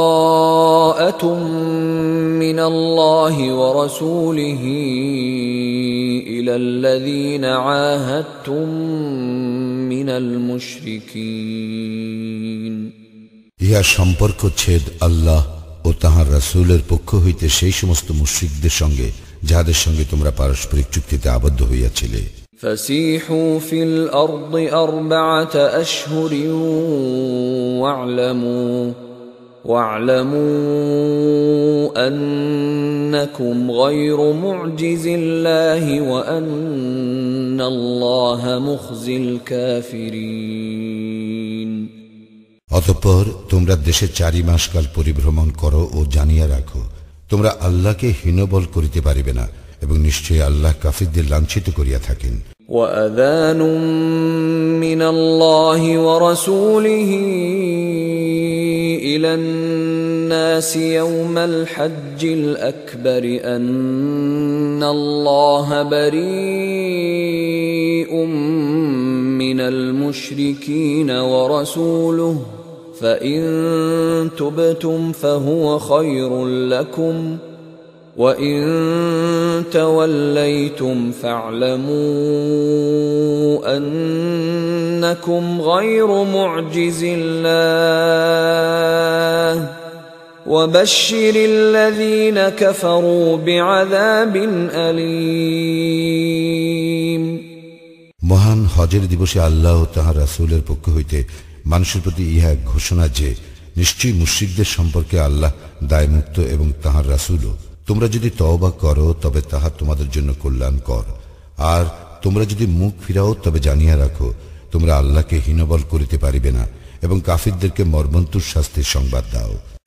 براءة من الله ورسوله إلى الذين عاهدتم من المشركين ইহা সম্পর্ক ছেদ আল্লাহ ও তাহার রাসূলের পক্ষ হইতে সেই সমস্ত মুশরিকদের সঙ্গে যাহাদের সঙ্গে তোমরা পারস্পরিক চুক্তিতে আবদ্ধ হইয়াছিলে فسيحوا في الأرض أربعة أشهر واعلموا واعلموا أنكم غير معجز الله وأن الله مخزي الكافرين অতঃপর তোমরা দেশে চারি মাস কাল পরিভ্রমণ করো ও জানিয়া রাখো তোমরা আল্লাহকে হীনবল করিতে পারিবে না এবং নিশ্চয়ই আল্লাহ কাফিরদের লাঞ্ছিত করিয়া থাকেন وأذان من الله ورسوله إلى الناس يوم الحج الأكبر أن الله بريء من المشركين ورسوله فإن تبتم فهو خير لكم ۖ وان توليتم فاعلموا انكم غير معجز الله وبشر الذين كفروا بعذاب اليم মহান হজের দিবসে আল্লাহ ও তাহার রাসূলের পক্ষ হইতে মানুষের প্রতি ইহা এক ঘোষণা যে নিশ্চয়ই মুশ্রিকদের সম্পর্কে আল্লাহ দায়মুক্ত এবং তাহার রাসূলও তোমরা যদি তওবা করো, তবে তাহা তোমাদের জন্য কল্যাণকর। আর তোমরা যদি মুখ ফিরাও, তবে জানিয়া রাখো, তোমরা আল্লাহকে হীনবল করিতে পারিবে না, এবং কাফিরদেরকে মর্মন্তুর শাস্তির সংবাদ দাও।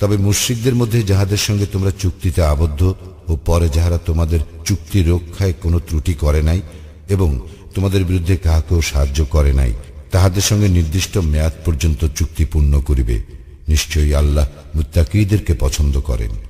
তবে মুশ্রিকদের মধ্যে যাহাদের সঙ্গে তোমরা চুক্তিতে আবদ্ধ ও পরে যাহারা তোমাদের চুক্তি রক্ষায় কোনো ত্রুটি করে নাই এবং তোমাদের বিরুদ্ধে কাহাকেও সাহায্য করে নাই, তাহাদের সঙ্গে নির্দিষ্ট মেয়াদ পর্যন্ত চুক্তি পূর্ণ করিবে। নিশ্চয়ই আল্লাহ মুত্তাকিদেরকে পছন্দ করেন।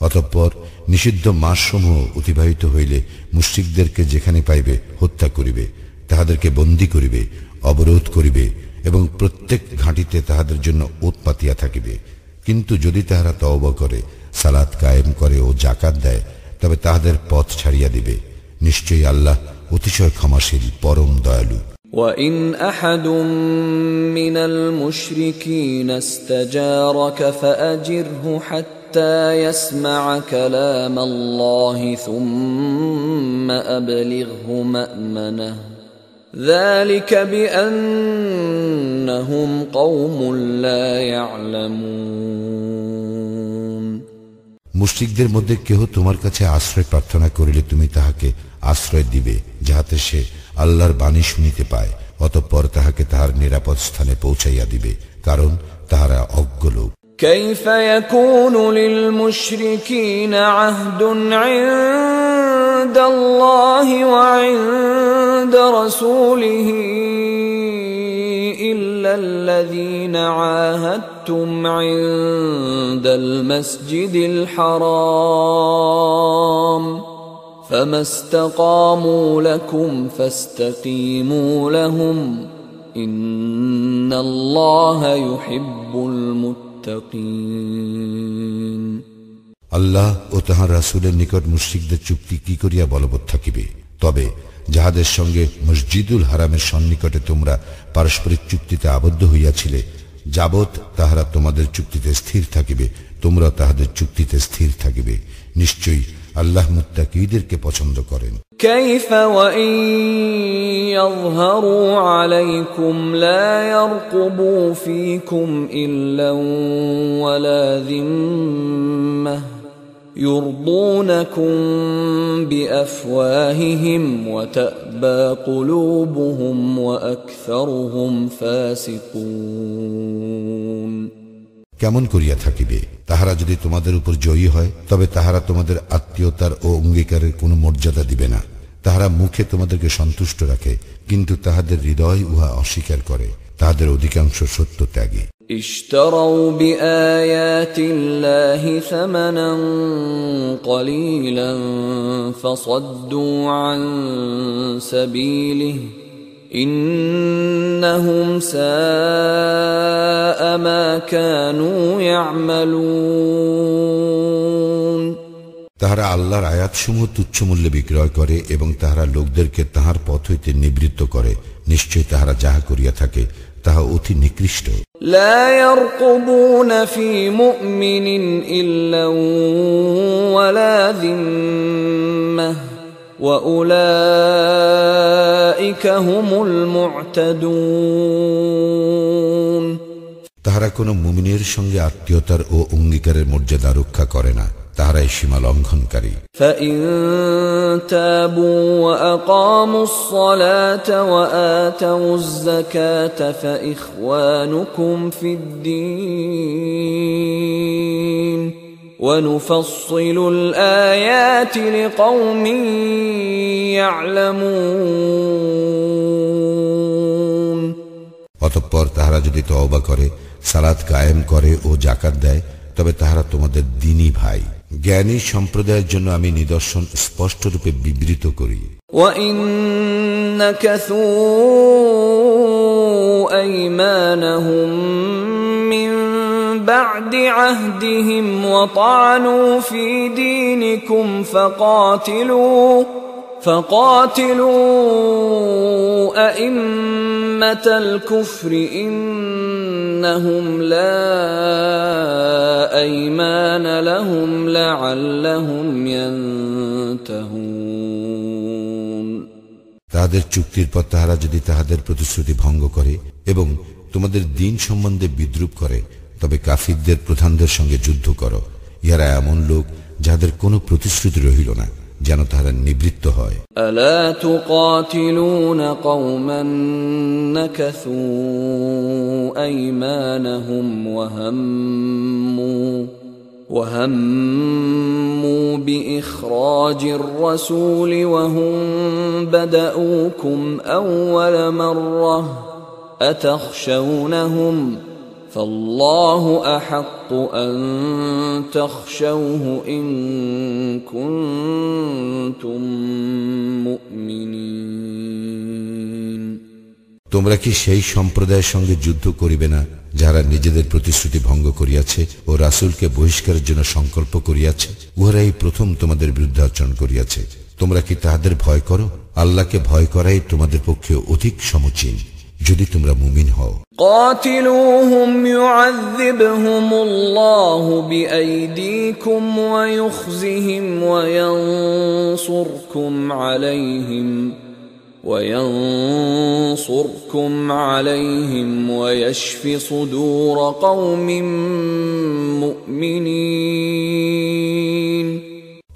অতঃপর নিষিদ্ধ মাসসমূহ অতিবাহিত হইলে মুশ্রিকদেরকে যেখানে পাইবে হত্যা করিবে, তাহাদেরকে বন্দী করিবে, অবরোধ করিবে এবং প্রত্যেক ঘাঁটিতে তাহাদের জন্য উৎপাতিয়া থাকিবে। কিন্তু যদি তাহারা তব করে সালাদ কায়েম করে ও জাকাত দেয়, তবে তাহাদের পথ ছাড়িয়া দিবে। নিশ্চয়ই আল্লাহ অতিশয় ক্ষমাশীল, পরম দয়ালু। وإن أحد من المشركين استجارك فأجره حتى يسمع كلام الله ثم أبلغه مأمنه ذلك بأنهم قوم لا يعلمون মুশরিকদের মধ্যে কেহ তোমার কাছে আশ্রয় প্রার্থনা করিলে তুমি তাহাকে আশ্রয় দিবে যাহাতে সে আল্লাহর বাণী শুনিতে পায় অতঃপর তাহাকে তাহার নিরাপদ স্থানে পৌঁছাইয়া দিবে কারণ তাহারা অজ্ঞ লোক كيف يكون للمشركين عهد عند الله وعند رسوله إلا الذين عاهدتم عند المسجد الحرام فما استقاموا لكم فاستقيموا لهم إن الله يحب المتقين আল্লাহ ও তাহার রাসূলের নিকট মুশরিকদের চুক্তি কি করিয়া বলবৎ থাকিবে তবে যাহাদের সঙ্গে মসজিদুল হারামের সন্নিকটে তোমরা পারস্পরিক চুক্তিতে আবদ্ধ হইয়াছিলে যাবৎ তাহারা তোমাদের চুক্তিতে স্থির থাকিবে তোমরা তাহাদের চুক্তিতে স্থির থাকিবে নিশ্চয়ই আল্লাহ মুত্তাকিদেরকে পছন্দ করেন كيف وإن يظهروا عليكم لا يرقبوا فيكم إلا ولا ذمة يرضونكم بأفواههم وتأبى قلوبهم وأكثرهم فاسقون কেমন করিয়া থাকিবে তাহারা যদি তোমাদের উপর জয়ী হয় তবে তাহারা তোমাদের আত্মীয়তার ও অঙ্গীকারের কোনো মর্যাদা দিবে না তাহারা মুখে তোমাদেরকে সন্তুষ্ট রাখে কিন্তু তাহাদের হৃদয় উহা অস্বীকার করে তাহাদের অধিকাংশ সত্য ত্যাগী اشتروا بآيات الله ثمنا قليلا فصدوا عن سبيله إنهم ساء ما كانوا يعملون তাহারা আল্লাহর আয়াতসমূহ তুচ্ছ মূল্যে বিক্রয় করে এবং তাহারা লোকদেরকে তাহার পথ হইতে নিবৃত্ত করে নিশ্চয় তাহারা যাহা করিয়া থাকে তাহা অতি নিকৃষ্ট لا يرقبون في مؤمن إلا ولا ذمة وأولئك هم المعتدون তাহারা কোনো মুমিনের সঙ্গে আত্মীয়তার ও অঙ্গীকারের মর্যাদা রক্ষা করে না তাহারাই সীমা লঙ্ঘনকারী। ফিদ্দিন تابوا وأقاموا الصلاة وآتوا الزكاة فإخوانكم في الدين ونفصل الآيات لقوم يعلمون অতঃপর তাহারা যদি তওবা করে সালাত কায়েম করে ও জাকাত দেয় তবে তাহারা তোমাদের দিনই ভাই জ্ঞানী সম্প্রদায়ের জন্য আমি নিদর্শন স্পষ্টরূপে বিবৃত করি وإن نكثوا أيمانهم من بعد عهدهم وطعنوا في دينكم فقاتلوا فقاتلوا أئمة الكفر إنهم لا أيمان لهم لعلهم ينتهون তাহাদের চুক্তির পর তাহারা যদি তাহাদের প্রতিশ্রুতি ভঙ্গ করে এবং তোমাদের দিন সম্বন্ধে বিদ্রুপ করে তবে কাফিরদের প্রধানদের সঙ্গে যুদ্ধ করো ইহারা এমন লোক যাহাদের কোনো প্রতিশ্রুতি রহিল না যেন তাহারা নিবৃত্ত হয় ألا تقاتلون قوما نكثوا أيمانهم وهموا وهموا بإخراج الرسول وهم بدأوكم أول مرة أتخشونهم فالله أحق أن تخشوه إن كنتم مؤمنين তোমরা কি সেই সম্প্রদায়ের সঙ্গে যুদ্ধ করিবে না যারা নিজেদের প্রতিশ্রুতি ভঙ্গ করিয়াছে ও রাসূলকে বহিষ্কারের জন্য সংকল্প করিয়াছে উহারাই প্রথম তোমাদের বিরুদ্ধে আচরণ করিয়াছে তোমরা কি তাহাদের ভয় করো আল্লাহকে ভয় করাই তোমাদের পক্ষে অধিক সমচীন যদি তোমরা মুমিন হও قاتلوهم يعذبهم الله بأيديكم ويخزهم وينصركم عليهم وينصركم عليهم ويشف صدور قوم مؤمنين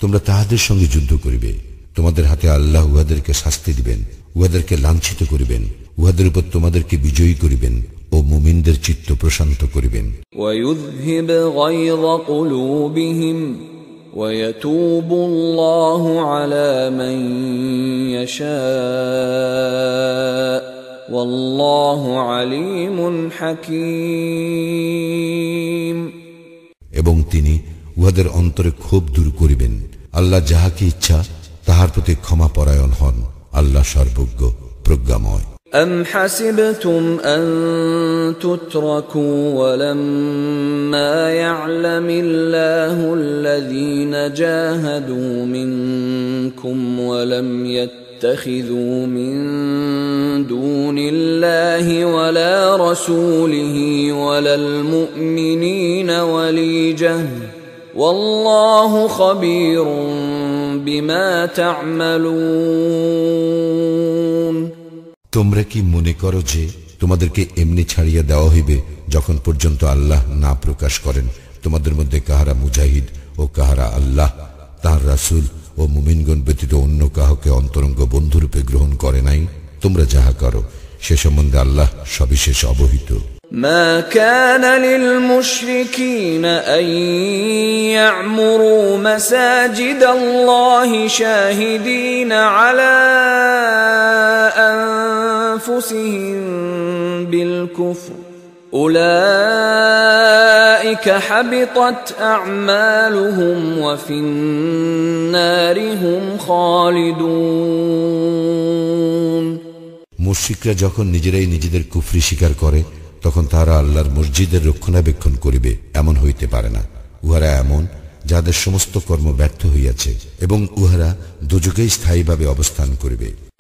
তোমরা তাহাদের সঙ্গে যুদ্ধ করিবে তোমাদের হাতে আল্লাহ উহাদেরকে শাস্তি দিবেন উহাদেরকে লাঞ্ছিত করিবেন উহাদের উপর তোমাদেরকে বিজয়ী করিবেন ও মুমিনদের চিত্ত প্রশান্ত করিবেন ويذهب غيظ قلوبهم ويتوب الله على من يشاء والله عليم حكيم এবং তিনি উহাদের অন্তরে ক্ষোভ দূর করিবেন আল্লাহ যাহাকে ইচ্ছা তাহার প্রতি ক্ষমা পরায়ণ হন আল্লাহ সর্বজ্ঞ প্রজ্ঞাময় أم حسبتم أن تتركوا ولما يعلم الله الذين جاهدوا منكم ولم يتخذوا من دون الله ولا رسوله ولا المؤمنين وليجه والله خبير بما تعملون তোমরা কি মনে করো যে তোমাদেরকে এমনি ছাড়িয়া দেওয়া হইবে যখন পর্যন্ত আল্লাহ না প্রকাশ করেন তোমাদের মধ্যে কাহারা মুজাহিদ ও কাহারা আল্লাহ তাহার রাসুল ও মুমিনগণ ব্যতীত অন্য কাহকে অন্তরঙ্গ বন্ধুরূপে গ্রহণ করে নাই তোমরা যাহা করো সে সম্বন্ধে আল্লাহ সবিশেষ অবহিত ما كان للمشركين ان يعمروا مساجد الله شاهدين على انفسهم بالكفر اولئك حبطت اعمالهم وفي النار هم خالدون মুশ্রিকরা যখন নিজেরাই নিজেদের কুফরি স্বীকার করে তখন তাহারা আল্লাহর মসজিদের রক্ষণাবেক্ষণ করিবে, এমন হইতে পারে না। উহারা এমন, যাদের সমস্ত কর্ম ব্যর্থ হইয়াছে, এবং উহারা দুযুগেই স্থায়ীভাবে অবস্থান করিবে।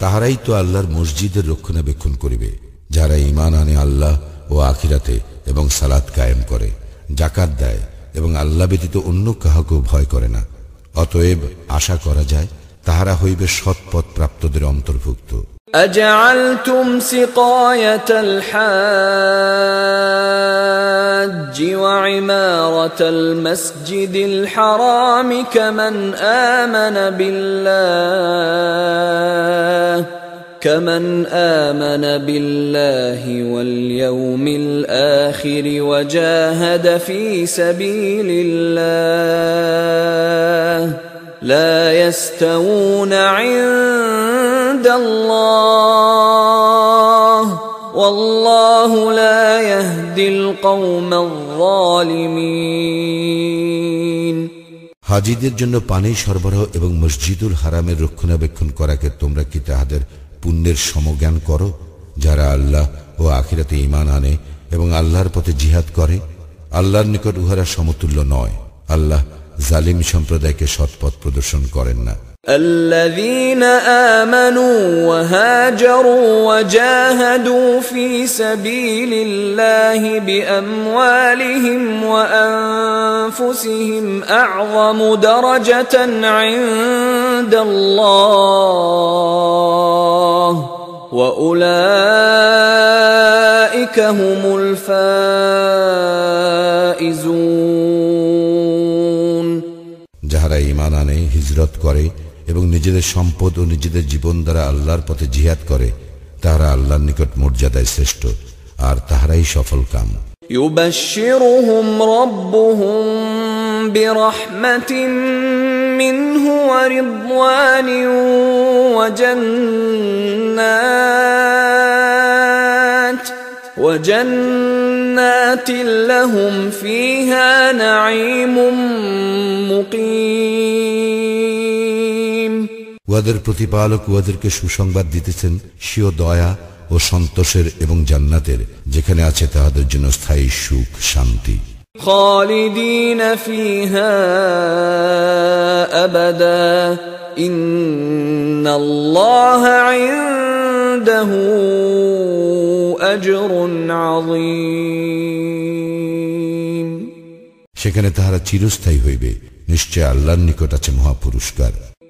তাহারাই তো আল্লাহর মসজিদের রক্ষণাবেক্ষণ করিবে যারা ইমান আনে আল্লাহ ও আখিরাতে এবং সালাত কায়েম করে জাকাত দেয় এবং আল্লাহ ব্যতীত অন্য কাহাকেও ভয় করে না অতএব আশা করা যায় তাহারা হইবে সৎপথ প্রাপ্তদের অন্তর্ভুক্ত أجعلتم سقاية الحاج وعمارة المسجد الحرام كمن آمن بالله كمن آمن بالله واليوم الآخر وجاهد في سبيل الله لا يستوون عند الله. والله لا يهدي القوم الظالمين হাজিদের জন্য পানি সরবরাহ এবং মসজিদুল হারামের রক্ষণাবেক্ষণ করাকে তোমরা কি তাহাদের পুণ্যের সমজ্ঞান করো যারা আল্লাহ ও আখিরাতে ইমান আনে এবং আল্লাহর পথে জিহাদ করে আল্লাহর নিকট উহারা সমতুল্য নয় আল্লাহ জালিম সম্প্রদায়কে সৎপথ প্রদর্শন করেন না الذين آمنوا وهاجروا وجاهدوا في سبيل الله بأموالهم وأنفسهم أعظم درجة عند الله وأولئك هم الفائزون যাহারা ইমান আনে হিজরত করে এবং নিজেদের সম্পদ ও নিজেদের জীবন দ্বারা আল্লাহর পথে জিহাদ করে তাহারা আল্লাহর নিকট মর্যাদায় শ্রেষ্ঠ আর তাহারাই সফল কাম يبشرهم ربهم برحمة منه ورضوان وجنات وجنات لهم فيها نعيم مقيم উহাদের প্রতিপালক উহাদেরকে সুসংবাদ দিতেছেন স্বীয় দয়া ও সন্তোষের এবং জান্নাতের যেখানে আছে তাহাদের জন্য স্থায়ী সুখ শান্তি خالدين فيها أبدا إن الله عنده أجر عظيم সেখানে তাহারা চিরস্থায়ী হইবে নিশ্চয় আল্লাহর নিকট আছে মহাপুরস্কার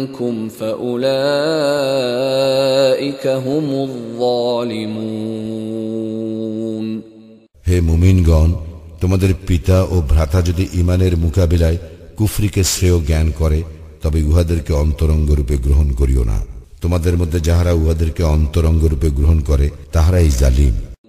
منكم فأولئك هم الظالمون হে মুমিনগণ তোমাদের পিতা ও ভ্রাতা যদি ইমানের মোকাবিলায় কুফরিকে শ্রেয় জ্ঞান করে তবে উহাদেরকে অন্তরঙ্গ রূপে গ্রহণ করিও না তোমাদের মধ্যে যাহারা উহাদেরকে অন্তরঙ্গ রূপে গ্রহণ করে তাহারাই জালিম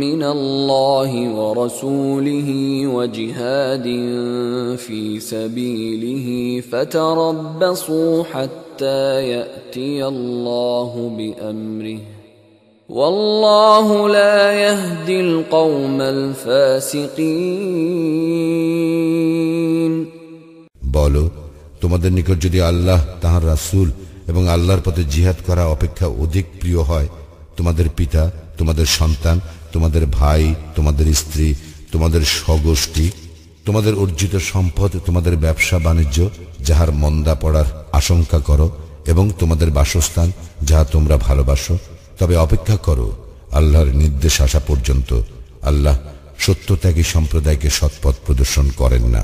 من الله ورسوله وجهاد في سبيله فتربصوا حتى يأتي الله بأمره والله لا يهدي القوم الفاسقين বলো তোমাদের নিকট যদি আল্লাহ তাহার রাসূল এবং আল্লাহর পথে জিহাদ করা অপেক্ষা অধিক প্রিয় হয় তোমাদের পিতা তোমাদের সন্তান তোমাদের ভাই, তোমাদের স্ত্রী, তোমাদের স্বগোষ্ঠী, তোমাদের অর্জিত সম্পদ, তোমাদের ব্যবসা বাণিজ্য, যাহার মন্দা পড়ার আশঙ্কা করো, এবং তোমাদের বাসস্থান, যাহা তোমরা ভালোবাসো, তবে অপেক্ষা করো, আল্লাহর নির্দেশ আসা পর্যন্ত আল্লাহ সত্যত্যাগী সম্প্রদায়কে সৎপথ প্রদর্শন করেন না।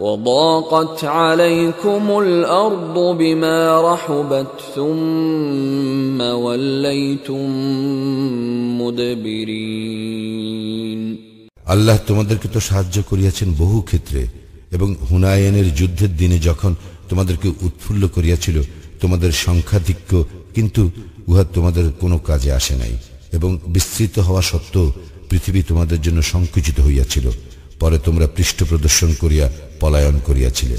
وضاقت عليكم الأرض بما رحبت ثم وليتم مدبرين আল্লাহ তোমাদেরকে তো সাহায্য করিয়াছেন বহু ক্ষেত্রে এবং হুনায়নের যুদ্ধের দিনে যখন তোমাদেরকে উৎফুল্ল করিয়াছিল তোমাদের সংখ্যাধিক্য কিন্তু উহা তোমাদের কোনো কাজে আসে নাই এবং বিস্তৃত হওয়া সত্ত্বেও পৃথিবী তোমাদের জন্য সংকুচিত হইয়াছিল পরে তোমরা পৃষ্ঠ প্রদর্শন করিয়া পলায়ন করিয়াছিলে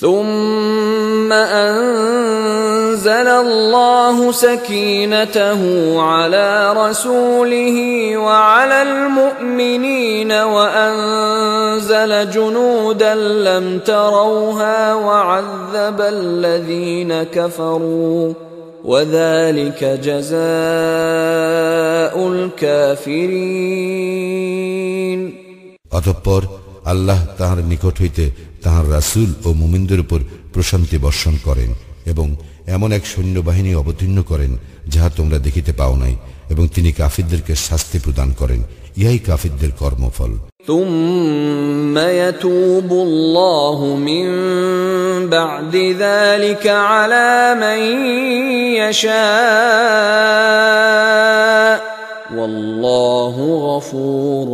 ثم أنزل الله سكينته على رسوله وعلى المؤمنين وأنزل جنودا لم تروها وعذب الذين كفروا وذلك جزاء الكافرين অতঃপর আল্লাহ তাহার নিকট হইতে তাহার রাসূল ও মুমিনদের উপর প্রশান্তি বর্ষণ করেন এবং এমন এক সৈন্যবাহিনী অবতীর্ণ করেন যাহা তোমরা দেখিতে পাও নাই এবং তিনি কাফিরদেরকে শাস্তি প্রদান করেন ইহাই কাফিরদের কর্মফল ثم يتوب الله من بعد ذلك على من يشاء والله غفور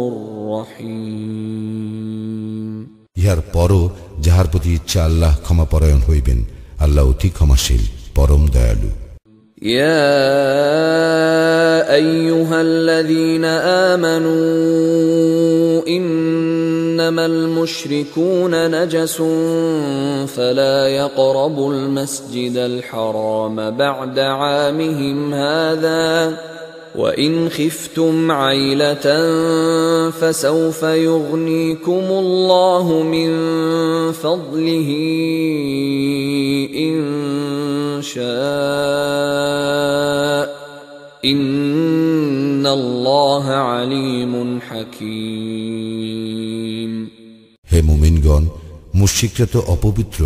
رحيم ইহার পরও যাহার প্রতি ইচ্ছা আল্লাহ ক্ষমাপরায়ণ হইবেন আল্লাহ অতি ক্ষমাশীল পরম দয়ালু يا ايها الذين امنوا انما المشركون نجس فلا يقربوا المسجد الحرام بعد عامهم هذا وان خفتم عيله فسوف يغنيكم الله من فضله ان شاء ان الله عليم حكيم হে মুমিনগণ মুশিকরা তো অপবিত্র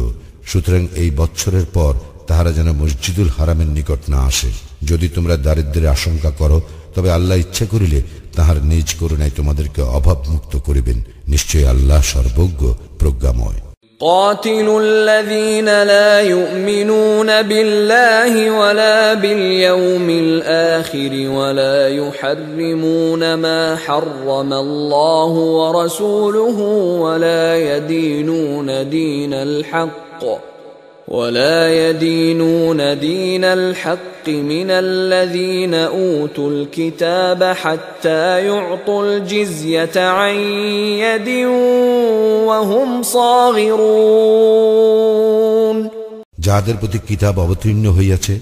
সুতরাং এই বৎসরের পর তাহারা যেন মসজিদুল হারামের নিকট না আসে যদি তোমরা দারিদ্রের আশঙ্কা করো তবে আল্লাহ ইচ্ছা করিলে তাহার নিজ করুণায় তোমাদেরকে অভাবমুক্ত করিবেন নিশ্চয়ই আল্লাহ সর্বজ্ঞ প্রজ্ঞাময় قاتلوا الذين لا يؤمنون بالله ولا باليوم الآخر ولا يحرمون ما حرم الله ورسوله ولا يدينون دين الحق ولا يدينون دين الحق من الذين اوتوا الكتاب حتى يعطوا الجزيه عن يد وهم صاغرون যাহাদের প্রতি কিতাব অবতীর্ণ হইয়াছে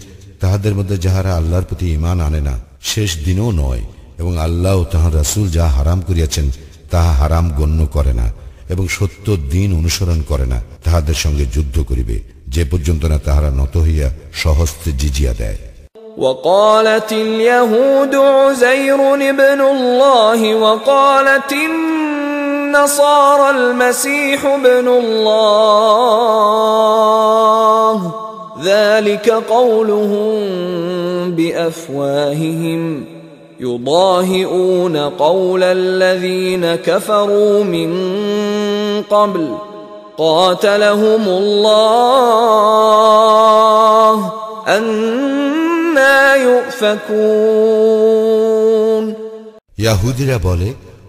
তাহাদের মধ্যে যাহারা আল্লাহর প্রতি ইমান আনে না শেষ দিনও নয় এবং আল্লাহ ও তাহার রাসূল যাহা হারাম করিয়াছেন তাহা হারাম গণ্য করে না এবং সত্য দিন অনুসরণ করে না তাহাদের সঙ্গে যুদ্ধ করিবে যে পর্যন্ত না তাহারা নত হইয়া সহস্তে জিজিয়া দেয় وقالت اليهود عزير ابن الله وقالت النصارى المسيح ابن الله ذلك قولهم بافواههم يضاهئون قول الذين كفروا من قبل قاتلهم الله أنا يؤفكون ইয়াহুদিরা বলে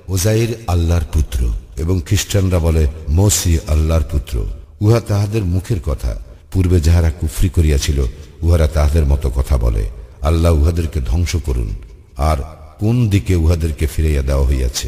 ওজাইর আল্লাহর পুত্র এবং খ্রিস্টানরা বলে মসি আল্লাহর পুত্র উহা তাহাদের মুখের কথা পূর্বে যাহারা কুফরি করিয়াছিল উহারা তাহাদের মতো কথা বলে আল্লাহ উহাদেরকে ধ্বংস করুন আর কোন দিকে উহাদেরকে ফিরাইয়া দেওয়া হইয়াছে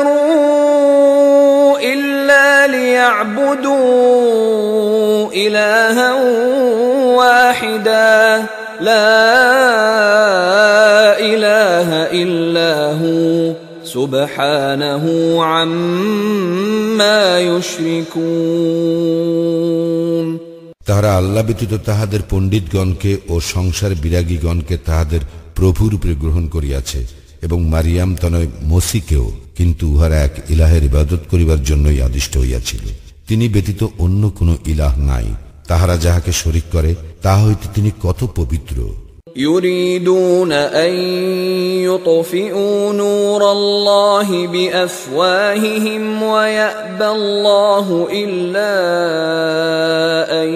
তাহারা আল্লাহ ব্যতীত তাহাদের পণ্ডিতগণকে ও সংসার বিরাগীগণকে তাহাদের প্রভুরূপে গ্রহণ করিয়াছে এবং মারিয়াম তনয় মসিকেও কিন্তু উহারা এক ইলাহের ইবাদত করিবার জন্যই আদিষ্ট হইয়াছিল। তিনি ব্যতীত অন্য কোনো ইলাহ নাই। তাহারা যাহাকে শরিক করে, তাহা হইতে তিনি কত পবিত্র। يريدون ان يطفئوا نور الله بافواههم ويابى الله الا ان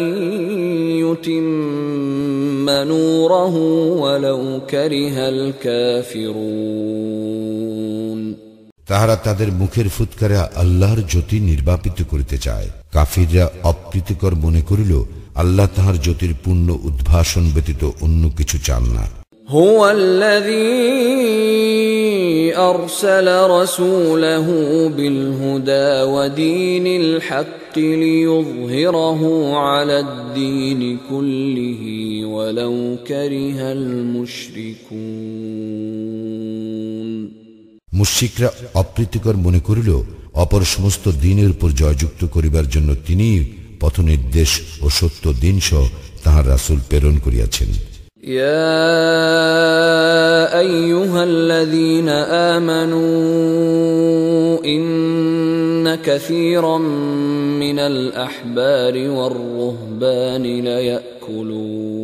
يتم نوره ولو كره الكافرون তাহারা তাদের মুখের ফুৎকারে আল্লাহর জ্যোতি নির্বাপিত করিতে চায় কাফিররা অপ্রীতিকর মনে করিল আল্লাহ তাহার জ্যোতির পূর্ণ উদ্ভাসন ব্যতীত অন্য কিছু চান না هو الذي ارسل رسوله بالهدى ودين الحق ليظهره على الدين كله ولو كره المشركون মুশিকরা অপ্রীতিকর মনে করিল অপর সমস্ত দিনের উপর জয়যুক্ত করিবার জন্য তিনি পথ নির্দেশ ও সত্য দিন সহ তাহার রাসূল প্রেরণ করিয়াছেন يا ايها الذين امنوا ان كثيرا من الاحبار والرهبان ليأكلون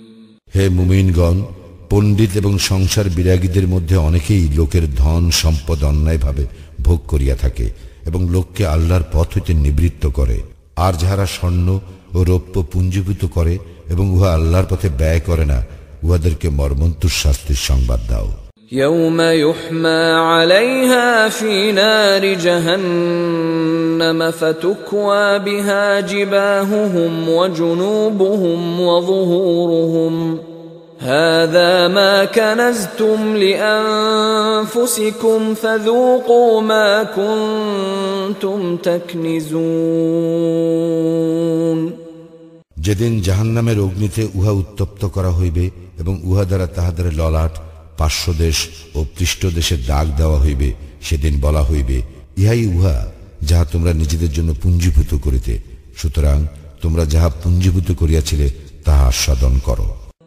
হে মুমিনগণ, পণ্ডিত এবং সংসার বিরাগীদের মধ্যে অনেকেই লোকের ধন, সম্পদ অন্যায়ভাবে ভোগ করিয়া থাকে এবং লোককে আল্লাহর পথ হইতে নিবৃত্ত করে। আর যাহারা স্বর্ণ ও রৌপ্য পুঞ্জীভূত করে এবং উহা আল্লাহর পথে ব্যয় করে না, উহাদেরকে মর্মন্তুর শাস্তির সংবাদ দাও। يوم يحمى عليها في نار جهنم فتكوى بها جباههم وجنوبهم وظهورهم هذا ما كنزتم لانفسكم فذوقوا ما كنتم تكنزون যেদিন জাহান্নামের অগ্নিতে উহা উত্তপ্ত করা হইবে এবং উহা দ্বারা তাহাদের ললাট পার্শ্বদেশ ও পৃষ্ঠদেশের দাগ দেওয়া হইবে, সেদিন বলা হইবে, ইহাই উহা যাহা তোমরা নিজেদের জন্য পুঞ্জীভূত করিতে। সুতরাং তোমরা যাহা পুঞ্জীভূত করিয়াছিলে, তাহা আস্বাদন করো।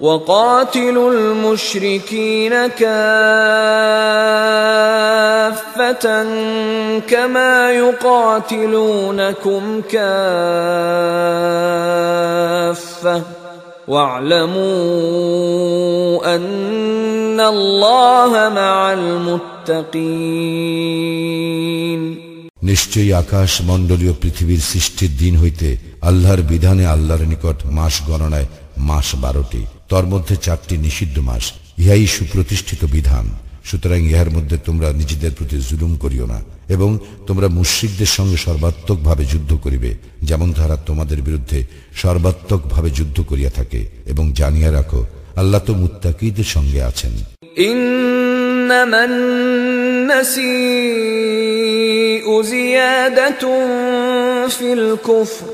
وقاتلوا المشركين كافة كما يقاتلونكم كافة واعلموا أن الله مع المتقين নিশ্চয়ই আকাশ মণ্ডলীয় পৃথিবীর সৃষ্টির দিন হইতে আল্লাহর বিধানে আল্লাহর নিকট মাস গণনায় মাস বারোটি তর মধ্যে চারটি নিষিদ্ধ মাস ইহাই সুপ্রতিষ্ঠিত বিধান সুতরাং ইহার মধ্যে তোমরা নিজেদের প্রতি জুলুম করিও না এবং তোমরা মুশ্রিকদের সঙ্গে সর্বাত্মকভাবে যুদ্ধ করিবে যেমন তারা তোমাদের বিরুদ্ধে সর্বাত্মকভাবে যুদ্ধ করিয়া থাকে এবং জানিয়া রাখো আল্লাহ তো মুত্তাকিদের সঙ্গে আছেন إنما النسيء زيادة في الكفر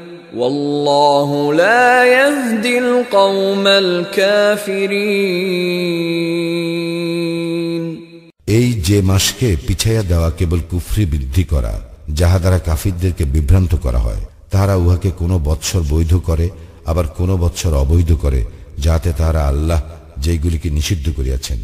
والله لا يهدي القوم الكافرين এই যে মাসকে পিছাইয়া দেওয়া কেবল কুফরি বৃদ্ধি করা যাহা দ্বারা কাফিরদেরকে বিভ্রান্ত করা হয় তাহারা উহাকে কোনো বৎসর বৈধ করে আবার কোনো বৎসর অবৈধ করে যাতে তাহারা আল্লাহ যেগুলিকে নিষিদ্ধ করিয়াছেন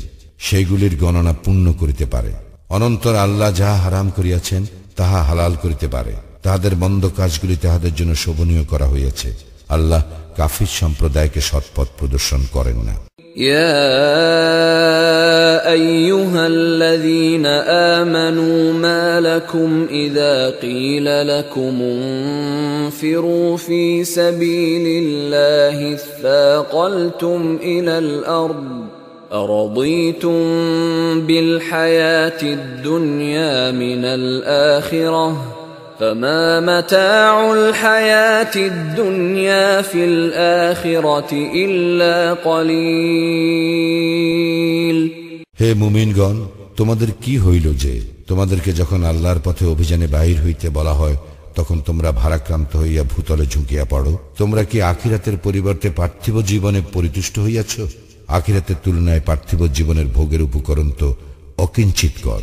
সেইগুলির গণনা পূর্ণ করিতে পারে অনন্তর আল্লাহ যাহা হারাম করিয়াছেন তাহা হালাল করিতে পারে তাহাদের মন্দ কাজগুলি তাহাদের জন্য শোভনীয় করা হইয়াছে আল্লাহ কাফির সম্প্রদায়কে সৎপথ প্রদর্শন করেন না يا ايها الذين امنوا ما لكم اذا قيل لكم انفروا في سبيل الله اثاقلتم الى الارض ارضيتم بالحياه الدنيا من الاخره فما متاع الحياة الدنيا في الآخرة إلا قليل হে মুমিনগণ তোমাদের কি হইল যে তোমাদেরকে যখন আল্লাহর পথে অভিযানে বাহির হইতে বলা হয় তখন তোমরা ভারাক্রান্ত হইয়া ভূতলে ঝুঁকিয়া পড়ো তোমরা কি আখিরাতের পরিবর্তে পার্থিব জীবনে পরিতুষ্ট হইয়াছ আখিরাতের তুলনায় পার্থিব জীবনের ভোগের উপকরণ তো অকিঞ্চিতকর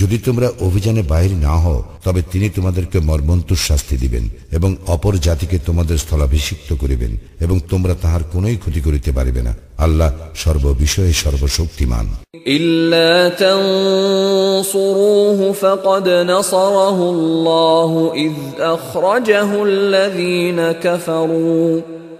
যদি তোমরা অভিযানে বাইরে না হও তবে তিনি তোমাদেরকে মর্মন্তুর শাস্তি দিবেন এবং অপর জাতিকে তোমাদের স্থলাভিষিক্ত করিবেন এবং তোমরা তাহার কোনোই ক্ষতি করিতে পারিবে না আল্লাহ সর্ববিষয়ে সর্বশক্তিমান إلا تنصروه فقد نصره الله إذ أخرجه الذين كفروا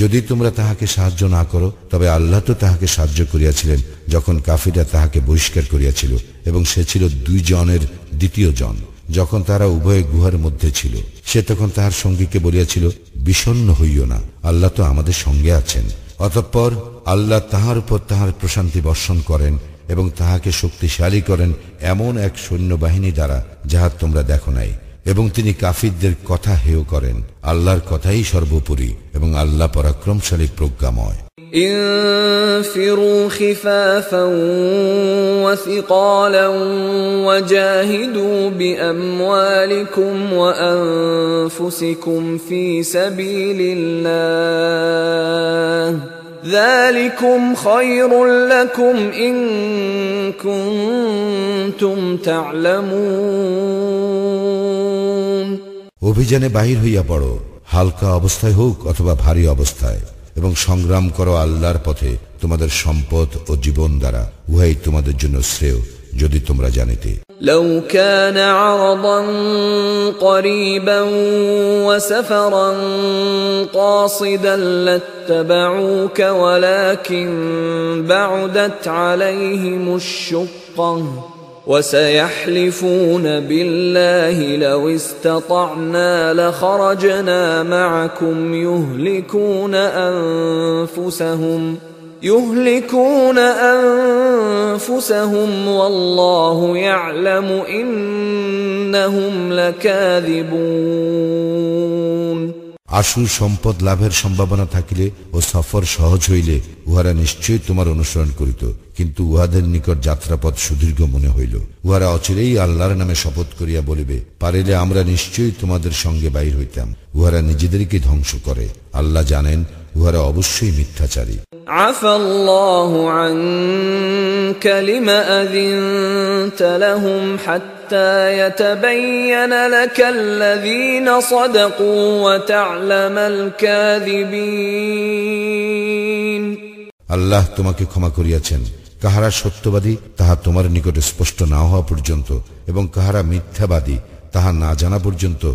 যদি তোমরা তাহাকে সাহায্য না করো, তবে আল্লাহ তো তাহাকে সাহায্য করিয়াছিলেন, যখন কাফিরা তাহাকে বহিষ্কার করিয়াছিল, এবং সে ছিল দুই জনের দ্বিতীয় জন। যখন তারা উভয় গুহার মধ্যে ছিল, সে তখন তাহার সঙ্গীকে বলিয়াছিল বিষণ্ন হইও না, আল্লাহ তো আমাদের সঙ্গে আছেন। অতঃপর আল্লাহ তাহার উপর তাহার প্রশান্তি বর্ষণ করেন, এবং তাহাকে শক্তিশালী করেন এমন এক সৈন্যবাহিনী দ্বারা, যাহা তোমরা দেখো নাই। এবং তিনি কাফিরদের কথা হেয় করেন আল্লাহর কথাই সর্বোপরি এবং আল্লাহ পরাক্রমশালী প্রজ্ঞাময় انفروا خفافا وثقالا وجاهدوا باموالكم وانفسكم في سبيل الله ذلكم خير لكم ان كنتم تعلمون অভিযানে বাহির হইয়া পড়ো হালকা অবস্থায় হোক অথবা ভারী অবস্থায় এবং সংগ্রাম করো আল্লাহর পথে তোমাদের সম্পদ ও জীবন দ্বারা উহাই তোমাদের জন্য শ্রেয় যদি তোমরা জানিতে لو كان عرضا قريبا وسفرا قاصدا لاتبعوك ولكن بعدت عليهم الشقه وسيحلفون بالله لو استطعنا لخرجنا معكم يهلكون انفسهم يهلكون انفسهم والله يعلم انهم لكاذبون আশু সম্পদ লাভের সম্ভাবনা থাকিলে ও সফর সহজ হইলে উহারা নিশ্চয়ই তোমার অনুসরণ করিত কিন্তু উহাদের নিকট যাত্রাপথ সুদীর্ঘ মনে হইল উহারা অচিরেই আল্লাহর নামে শপথ করিয়া বলিবে পারিলে আমরা নিশ্চয়ই তোমাদের সঙ্গে বাইর হইতাম উহারা নিজেদেরকে ধ্বংস করে আল্লাহ জানেন উহারা অবশ্যই মিথ্যাচারী। আফাল্লাহু আনকা লিমা আযিনতা লাহুম হাত্তা ইয়াতাবায়্যানা সাদাকু ওয়া তা'লামাল কাযিবিন। আল্লাহ তোমাকে ক্ষমা করিয়াছেন। কাহারা সত্যবাদী তাহা তোমার নিকটে স্পষ্ট না হওয়া পর্যন্ত এবং কাহারা মিথ্যাবাদী তাহা না জানা পর্যন্ত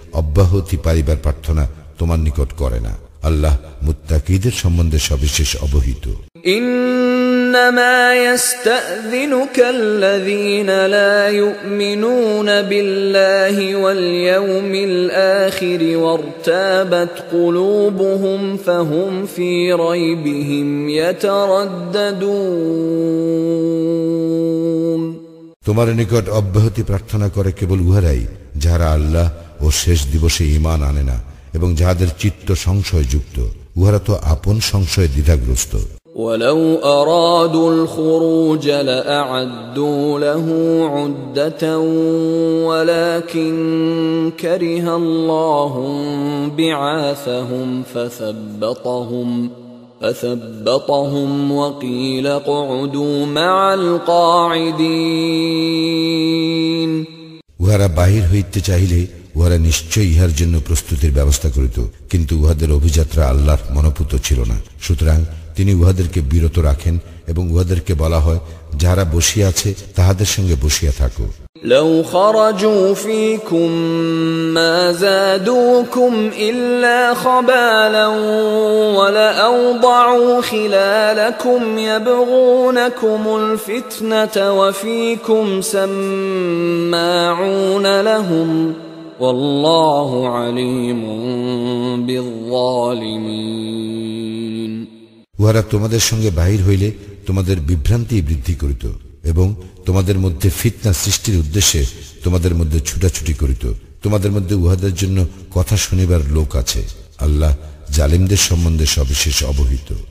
অব্যাহতি পাইবার প্রার্থনা তোমার নিকট করে না আল্লাহ মুত্তাকিদের সম্বন্ধে সবিশেষ অবহিত إنما يستأذنك الذين لا يؤمنون بالله واليوم الآخر وارتابت قلوبهم فهم في ريبهم يترددون তোমার নিকট অব্যাহতি প্রার্থনা করে কেবল উহারাই যাহারা আল্লাহ ও শেষ দিবসে ইমান আনে না এবং যাহাদের চিত্ত সংশয়যুক্ত উহারা তো আপন সংশয়ে দ্বিধাগ্রস্ত ولو أرادوا الخروج لأعدوا له عدة ولكن كره الله بعاثهم فثبطهم فثبطهم وقيل اقعدوا مع القاعدين উহারা বাহির হইতে চাহিলে উহারা নিশ্চয়ই ইহার জন্য প্রস্তুতির ব্যবস্থা করিত কিন্তু উহাদের অভিযাত্রা আল্লাহর মনোপুত ছিল না সুতরাং তিনি উহাদেরকে বিরত রাখেন এবং উহাদেরকে বলা হয় যাহারা বসিয়া আছে তাহাদের সঙ্গে বসিয়া থাকো لو خرجوا فيكم ما زادوكم إلا خبالا ولأوضعوا خلالكم يبغونكم الفتنة وفيكم سماعون لهم والله عليم بالظالمين উহারা তোমাদের সঙ্গে বাহির হইলে তোমাদের বিভ্রান্তি বৃদ্ধি করিত এবং তোমাদের মধ্যে ফিতনা সৃষ্টির উদ্দেশ্যে তোমাদের মধ্যে ছুটাছুটি করিত। তোমাদের মধ্যে উহাদের জন্য কথা শুনিবার লোক আছে। আল্লাহ জালিমদের সম্বন্ধে সবিশেষ অবহিত।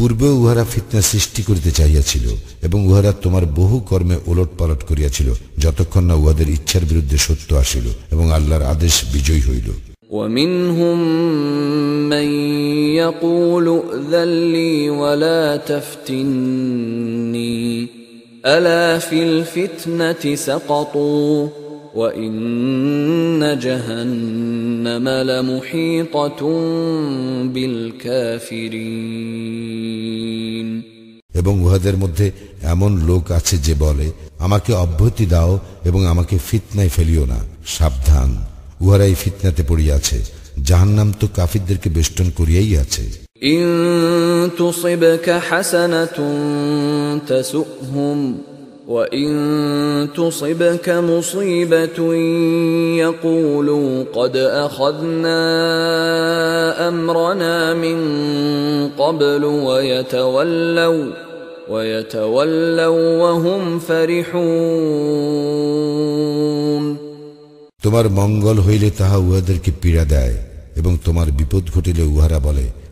পূর্বে উহারা ফিতনা সৃষ্টি করিতে চাইয়াছিল এবং উহারা তোমার বহু কর্মে ওলট পালট করিয়াছিল যতক্ষণ না উহাদের ইচ্ছার বিরুদ্ধে সত্য আসিল এবং আল্লাহর আদেশ বিজয়ী হইল ومنهم من يقول ائذن لي ولا تفتني الا في الفتنه سقطوا وان جهنم لمحيطه بالكافرين এবং উহাদের মধ্যে এমন লোক আছে যে বলে আমাকে অব্যাহতি দাও এবং আমাকে ফিতনায় ফেলিও না সাবধান উহারাই ফিতনাতে পড়িয়াছে জাহান্নাম তো কাফিরদেরকে বেষ্টন করিয়াই আছে إن تصبك حسنة تسؤهم وإن تصبك مصيبة يقولوا قد أخذنا أمرنا من قبل ويتولوا ويتولوا وهم فرحون তোমার মঙ্গল হইলে তাহা উহাদেরকে পীড়া দেয় এবং তোমার বিপদ ঘটিলে উহারা বলে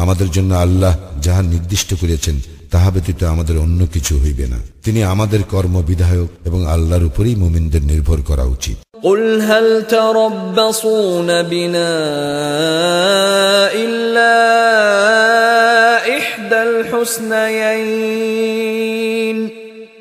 আমাদের জন্য আল্লাহ যাহা নির্দিষ্ট করিয়াছেন তাহা ব্যতীত আমাদের অন্য কিছু হইবে না তিনি আমাদের কর্ম বিধায়ক এবং আল্লাহর উপরেই মুমিনদের নির্ভর করা উচিত قل هل تربصون بنا إلا إحدى الحسنيين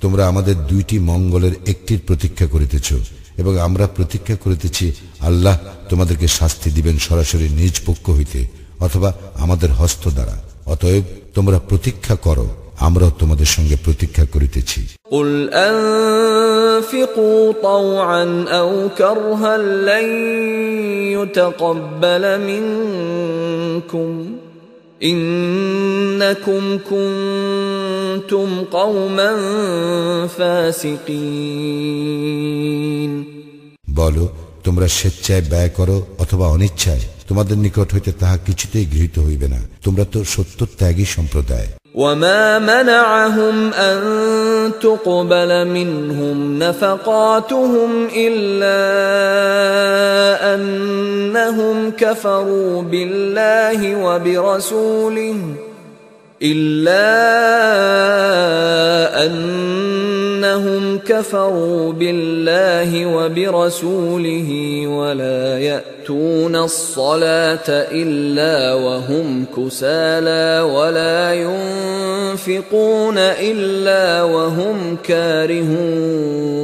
তোমরা আমাদের দুইটি মঙ্গলের একটির প্রতীক্ষা করিতেছ, এবং আমরা প্রতীক্ষা করিতেছি, আল্লাহ তোমাদেরকে শাস্তি দিবেন সরাসরি নিজ পক্ষ হইতে, অথবা আমাদের হস্ত দ্বারা। অতএব তোমরা প্রতীক্ষা করো, আমরাও তোমাদের সঙ্গে প্রতীক্ষা করিতেছি। قل إنكم كنتم قوما فاسقين বলো তোমরা স্বেচ্ছায় ব্যয় করো অথবা অনিচ্ছায় তোমাদের নিকট হইতে তাহা কিছুতেই গৃহীত হইবে না তোমরা তো সত্য ত্যাগী সম্প্রদায় وما منعهم أن تقبل منهم نفقاتهم إلا أنهم كفروا بالله وبرسوله إلا أنهم كفروا بالله وبرسوله ولا يأتون الصلاة إلا وهم كسالى ولا ينفقون إلا وهم كارهون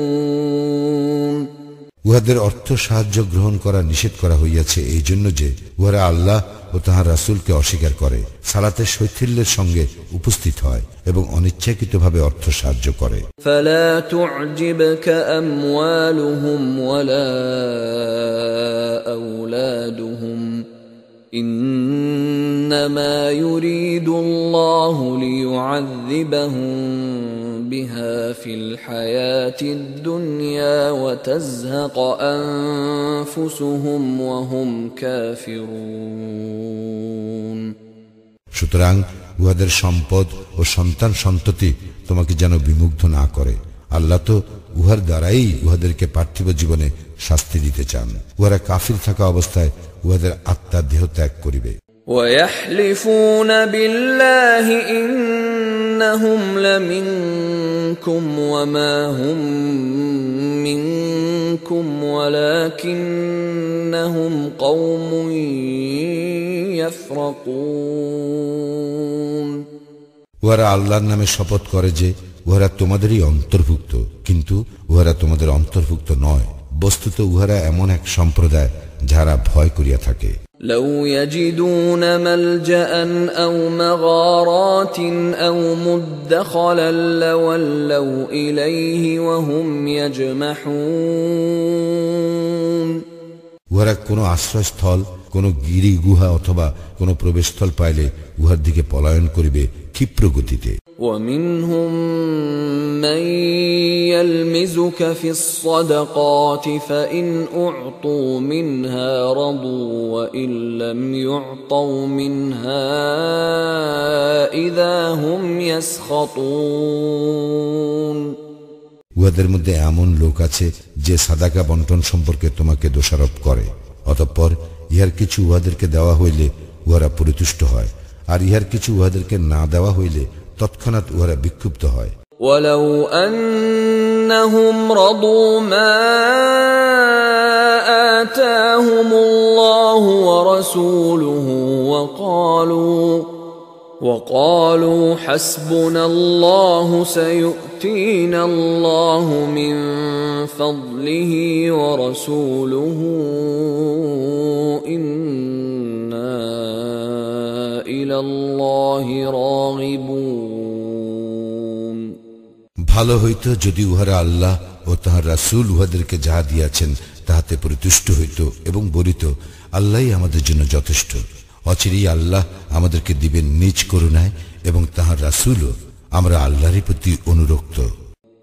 উহাদের অর্থ সাহায্য গ্রহণ করা নিষেধ করা হইয়াছে এই জন্য যে উহারা আল্লাহ ও তাহার রাসূলকে অস্বীকার করে সালাতের শৈথিল্যের সঙ্গে উপস্থিত হয় এবং অনিচ্ছাকৃতভাবে অর্থ সাহায্য করে فلا تعجبك أموالهم ولا أولادهم إنما يريد الله ليعذبهم بها في الحياة الدنيا وتزهق أنفسهم وهم كافرون সুতরাং উহাদের সম্পদ ও সন্তান সন্ততি তোমাকে যেন বিমুগ্ধ না করে আল্লাহ তো উহার দ্বারাই উহাদেরকে পার্থিব জীবনে শাস্তি দিতে চান উহারা কাফির থাকা অবস্থায় উহাদের আত্মা দেহ ত্যাগ করিবে ويحلفون بالله إنهم لمنكم وما هم منكم ولكنهم ولكنهم قوم يفرقون উহারা আল্লাহর নামে শপথ করে যে উহারা তোমাদেরই অন্তর্ভুক্ত কিন্তু উহারা তোমাদের অন্তর্ভুক্ত নয় বস্তুত উহারা এমন এক সম্প্রদায় যারা ভয় করিয়া থাকে لو يجدون ملجا او مغارات او مدخلا لولوا اليه وهم يجمحون উহারা কোনো আশ্রয়স্থল কোনো গিরি গুহা অথবা কোনো প্রবেশস্থল পাইলে উহার দিকে পলায়ন করিবে ক্ষিপ্র গতিতে ومنهم من يلمزك في الصدقات فان اعطوا منها رضوا وان لم يعطوا منها اذا هم يسخطون উহাদের মধ্যে এমন লোক আছে যে সাদাকা বন্টন সম্পর্কে তোমাকে দোষারোপ করে অতঃপর ইহার কিছু উহাদেরকে দেওয়া হইলে উহারা পরিতুষ্ট হয় আর ইহার কিছু উহাদেরকে না দেওয়া হইলে তৎক্ষণাৎ উহারা বিক্ষুব্ধ হয় ولو انهم رضوا ما اتاهم الله ورسوله وقالوا وقالوا حسبنا الله سيؤتينا الله من فضله ورسوله انا الى الله راغبون ভালো হইত যদি উহারা আল্লাহ ও তাহার রাসূল উহাদেরকে যাহা দিয়াছেন তাহাতে পরিতুষ্ট হইত এবং বলিত আল্লাহই আমাদের জন্য যথেষ্ট অচিরেই আল্লাহ আমাদেরকে দিবেন নিজ করুণায় এবং তাহার রাসূলও আমরা আল্লাহরই প্রতি অনুরক্ত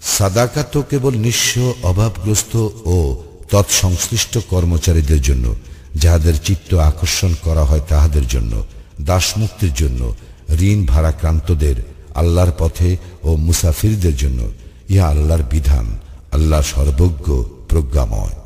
সাদাকা তো কেবল নিঃস্ব অভাবগ্রস্ত ও তৎসংশ্লিষ্ট কর্মচারীদের জন্য, যাহাদের চিত্ত আকর্ষণ করা হয় তাহাদের জন্য, দাসমুক্তির জন্য, ঋণ ভারাক্রান্তদের, আল্লাহর পথে ও মুসাফিরদের জন্য, ইহা আল্লাহর বিধান আল্লাহ সর্বজ্ঞ প্রজ্ঞাময়।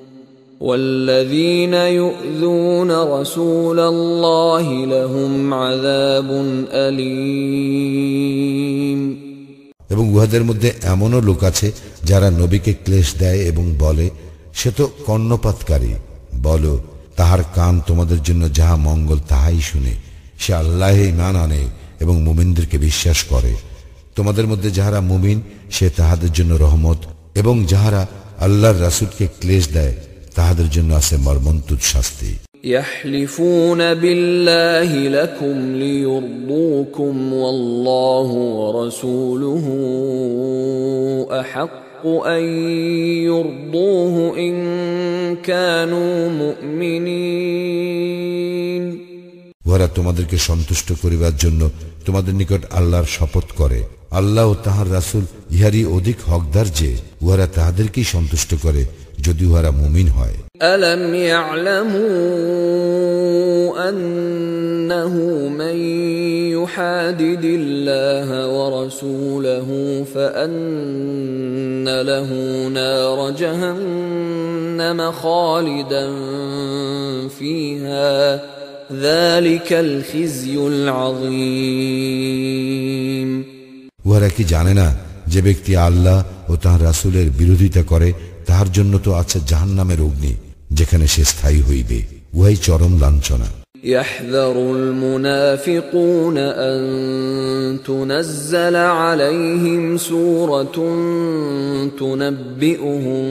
والذين يؤذون رسول الله لهم عذاب أليم এবং উহাদের মধ্যে এমনও লোক আছে যারা নবীকে ক্লেশ দেয় এবং বলে সে তো কর্ণপাতকারী বলো তাহার কান তোমাদের জন্য যাহা মঙ্গল তাহাই শুনে সে আল্লাহ ইমান আনে এবং মুমিনদেরকে বিশ্বাস করে তোমাদের মধ্যে যাহারা মুমিন সে তাহাদের জন্য রহমত এবং যাহারা আল্লাহর রাসুলকে ক্লেশ দেয় তাহাদের জন্য আছে মর্মন্তুদ শাস্তি يحلفون بالله لكم ليرضوكم والله ورسوله أحق أن يرضوه إن كانوا مؤمنين উহারা তোমাদেরকে সন্তুষ্ট করিবার জন্য তোমাদের নিকট আল্লাহর শপথ করে আল্লাহ ও তাহার রাসুল ইহারই অধিক হকদার যে উহারা তাহাদেরকেই সন্তুষ্ট করে যদি উহারা মুমিন হয় ألم يعلموا أنه من يحادد الله ورسوله فأن له نار جهنم خالدا فيها ذلك الخزي العظيم উহারা কি জানে না যে ব্যক্তি আল্লাহ ও তাহার রাসুলের বিরোধিতা করে তাহার জন্য তো আছে জাহান্নামের অগ্নি যেখানে সে স্থায়ী হইবে উহাই চরম লাঞ্ছনা يحذر المنافقون أن تنزل عليهم سورة تنبئهم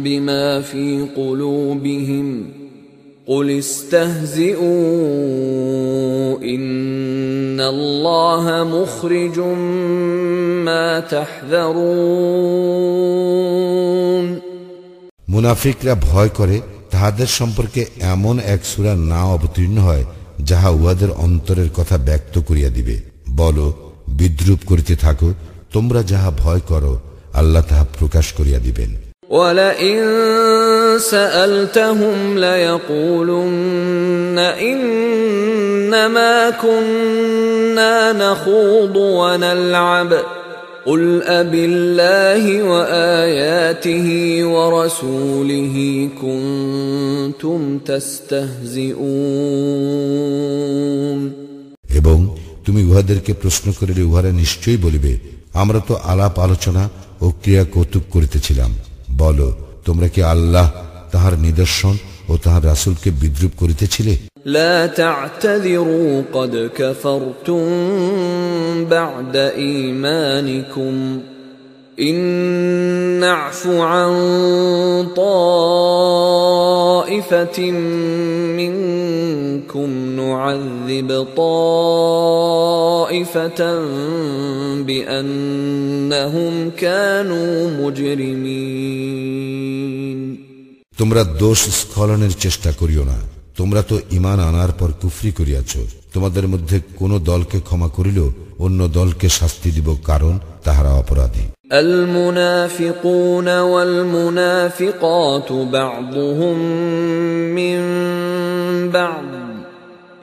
بما في قلوبهم قل استهزئوا إن الله مخرج ما تحذرون মুনাফিকরা ভয় করে তাহাদের সম্পর্কে এমন এক সুরা না অবতীর্ণ হয় যাহা উহাদের অন্তরের কথা ব্যক্ত করিয়া দিবে বলো বিদ্রুপ করিতে থাকো তোমরা যাহা ভয় করো আল্লাহ তাহা প্রকাশ করিয়া দিবেন ولئن سألتهم ليقولن إنما كنا نخوض ونلعب قل أبالله وآياته ورسوله كنتم تستهزئون এবং তুমি উহাদেরকে প্রশ্ন করিলে উহারা নিশ্চয়ই বলিবে আমরা তো আলাপ আলোচনা ও ক্রিয়া কৌতুক করিতেছিলাম বলো তোমরা কি আল্লাহ তাহার নিদর্শন ও তাহার রাসুলকে বিদ্রুপ করিতেছিলে لا تعتذروا قد كفرتم بعد إيمانكم إن نعف عن طائفة منكم نعذب طائفة بأنهم كانوا مجرمين তোমরা দোষ স্খলনের চেষ্টা করিও না তোমরা তো ইমান আনার পর কুফরি করিয়াছ তোমাদের মধ্যে কোন দলকে ক্ষমা করিল অন্য দলকে শাস্তি দিব কারণ তাহারা অপরাধী المنافقون والمنافقات بعضهم من بعض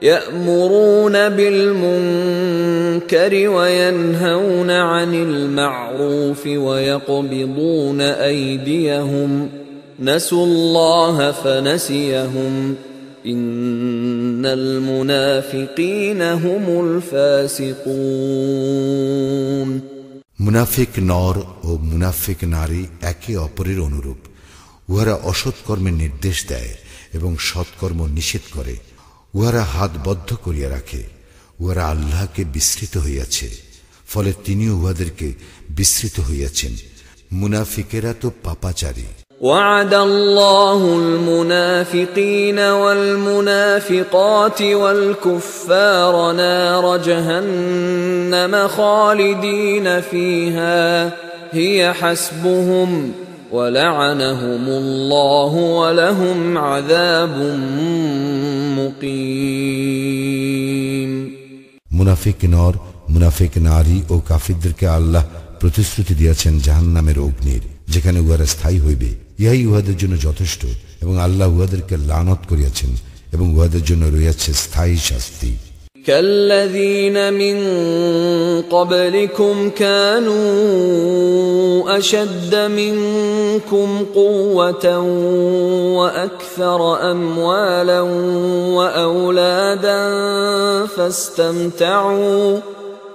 يأمرون بالمنكر وينهون عن المعروف ويقبضون أيديهم نسوا الله فنسيهم إن المنافقين هم الفاسقون মুনাফিক নর ও মুনাফিক নারী একে অপরের অনুরূপ উহারা অসৎ কর্মের নির্দেশ দেয় এবং সৎকর্ম নিষেধ করে উহারা হাত বদ্ধ করিয়া রাখে উহারা আল্লাহকে বিস্মৃত হইয়াছে ফলে তিনিও উহাদেরকে বিস্মৃত হইয়াছেন মুনাফিকেরা তো পাপাচারী وعد الله المنافقين والمنافقات والكفار نار جهنم خالدين فيها هي حسبهم ولعنهم الله ولهم عذاب مقيم মুনাফিক নর মুনাফিক নারী ও কাফিরদেরকে আল্লাহ প্রতিশ্রুতি দিয়েছেন জাহান্নামের অগ্নির যেখানে উহারা স্থায়ী হইবে ইহাই উহাদের জন্য যথেষ্ট এবং আল্লাহ উহাদেরকে লানত করিয়াছেন এবং উহাদের জন্য রইয়াছে স্থায়ী শাস্তি كالذين من قبلكم كانوا اشد منكم قوه واكثر اموالا واولادا فاستمتعوا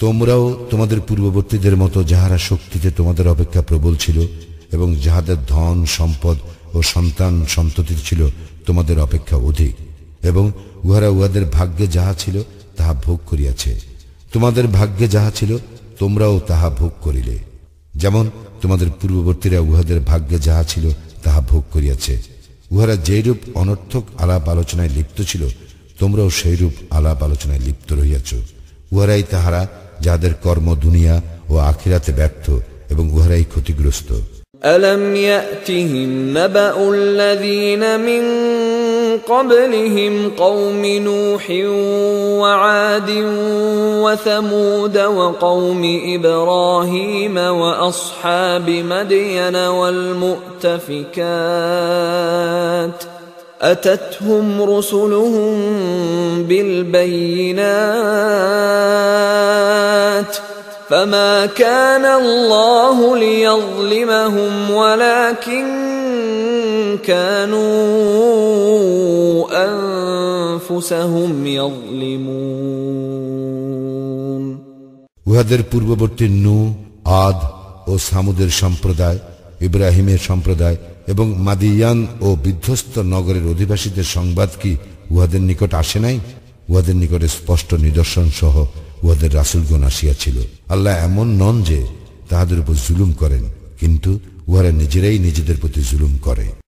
তোমরাও তোমাদের পূর্ববর্তীদের মতো যাহারা শক্তিতে তোমাদের অপেক্ষা প্রবল ছিল এবং যাহাদের ধন, সম্পদ ও সন্তান সন্ততি ছিল তোমাদের অপেক্ষা অধিক এবং উহারা উহাদের ভাগ্যে যাহা ছিল তাহা ভোগ করিয়াছে। তোমাদের ভাগ্যে যাহা ছিল তোমরাও তাহা ভোগ করিলে। যেমন তোমাদের পূর্ববর্তীরা উহাদের ভাগ্যে যাহা ছিল তাহা ভোগ করিয়াছে। উহারা যেরূপ অনর্থক আলাপ আলোচনায় লিপ্ত ছিল তোমরাও সেইরূপ আলাপ আলোচনায় লিপ্ত রহিয়াছ উহারাই তাহারা যাদের কর্ম দুনিয়া ও আখিরাতে ব্যর্থ এবং উহারাই ক্ষতিগ্রস্ত ألم يأتهم نبأ الذين من قبلهم قوم نوح وعاد وثمود وقوم إبراهيم وأصحاب مدين والمؤتفكات أتتهم رسلهم بالبينات فما كان الله ليظلمهم ولكن كانوا أنفسهم يظلمون উহাদের পূর্ববর্তী নু আদ ও সামুদের সম্প্রদায় ইব্রাহিমের সম্প্রদায় এবং মাদিয়ান ও বিধ্বস্ত নগরের অধিবাসীদের সংবাদ কি উহাদের নিকট আসে নাই উহাদের নিকটে স্পষ্ট নিদর্শন সহ উহাদের রাসুলগণ আসিয়াছিল আল্লাহ এমন নন যে তাহাদের উপর জুলুম করেন কিন্তু উহারা নিজেরাই নিজেদের প্রতি জুলুম করে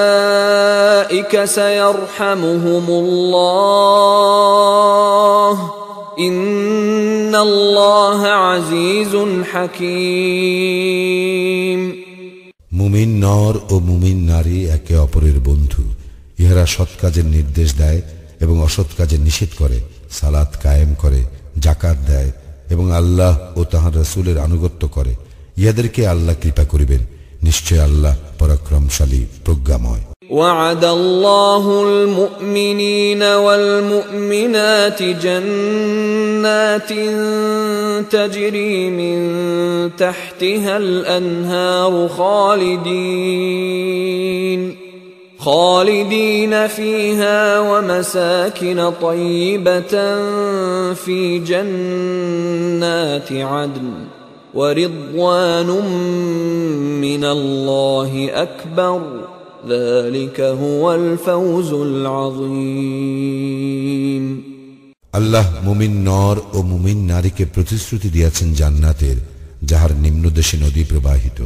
أولئك سيرحمهم الله إن الله عزيز حكيم মুমিন নর ও মুমিন নারী একে অপরের বন্ধু ইহারা সৎ কাজের নির্দেশ দেয় এবং অসৎ কাজের নিষেধ করে সালাত কায়েম করে জাকাত দেয় এবং আল্লাহ ও তাহার রসুলের আনুগত্য করে ইহাদেরকে আল্লাহ কৃপা করিবেন নিশ্চয় আল্লাহ পরাক্রমশালী প্রজ্ঞাময় وعد الله المؤمنين والمؤمنات جنات تجري من تحتها الانهار خالدين خالدين فيها ومساكن طيبه في جنات عدن ورضوان من الله اكبر ذلك هو الفوز العظيم আল্লাহ মুমিন নর ও মুমিন নারীকে প্রতিশ্রুতি দিয়াছেন জান্নাতের যাহার নিম্নদেশে নদী প্রবাহিত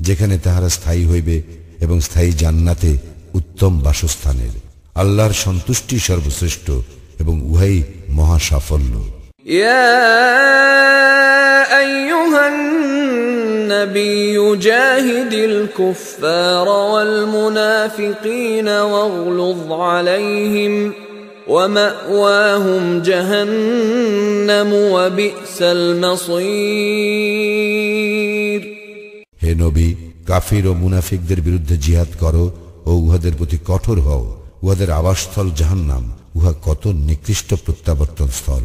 যেখানে তাহারা স্থায়ী হইবে এবং স্থায়ী জান্নাতে উত্তম বাসস্থানের আল্লাহর সন্তুষ্টি সর্বশ্রেষ্ঠ এবং উহাই মহা সাফল্য يا ايها النبي جاهد الكفار والمنافقين واغلظ عليهم وماواهم جهنم وبئس المصير হে নবী কাফির ও মুনাফিকদের বিরুদ্ধে জিহাদ করো ও উহাদের প্রতি কঠোর হও উহাদের আবাসস্থল জাহান্নাম উহা কত নিকৃষ্ট প্রত্যাবর্তন স্থল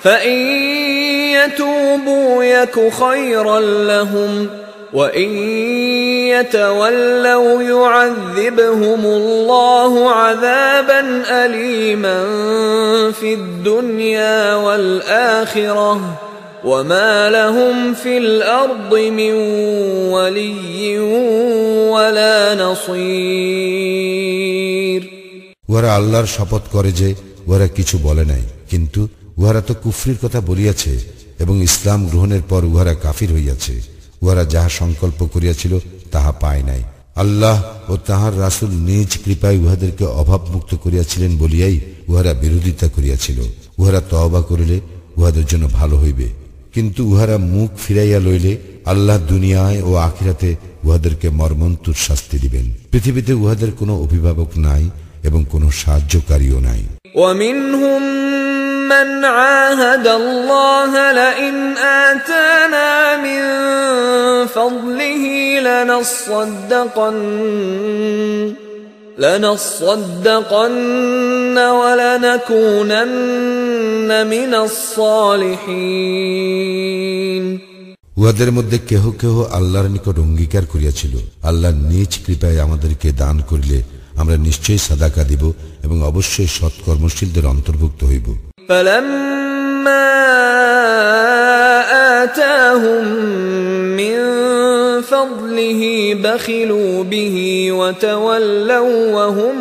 فإن يتوبوا يك خيرا لهم وإن يتولوا يعذبهم الله عذابا أليما في الدنيا والآخرة وما لهم في الأرض من ولي ولا نصير উহারা আল্লাহর শপথ করে যে উহারা কিছু বলে নাই কিন্তু উহারা তো কুফরির কথা বলিয়াছে এবং ইসলাম গ্রহণের পর উহারা কাফির হইয়াছে উহারা যাহা সংকল্প করিয়াছিল তাহা পায় নাই আল্লাহ ও তাহার রাসুল নিজ কৃপায় উহাদেরকে অভাবমুক্ত করিয়াছিলেন বলিয়াই উহারা বিরোধিতা করিয়াছিল উহারা তওবা করিলে উহাদের জন্য ভালো হইবে কিন্তু উহারা মুখ ফিরাইয়া লইলে আল্লাহ দুনিয়ায় ও আখিরাতে উহাদেরকে মর্মন্তুর শাস্তি দিবেন পৃথিবীতে উহাদের কোনো অভিভাবক নাই এবং কোনো সাহায্যকারীও নাই ومنهم من عاهد الله لئن آتانا من فضله لنصدقن لنصدقن ولنكونن من الصالحين উহাদের মধ্যে কেহ কেহ আল্লাহর নিকট অঙ্গীকার করিয়াছিল আল্লাহ নিজ কৃপায় আমাদেরকে দান করিলে আমরা নিশ্চয়ই সাদাকা দিব এবং অবশ্যই সৎকর্মশীলদের অন্তর্ভুক্ত হইব فلما آتاهم من فضله بخلوا به وتولوا وهم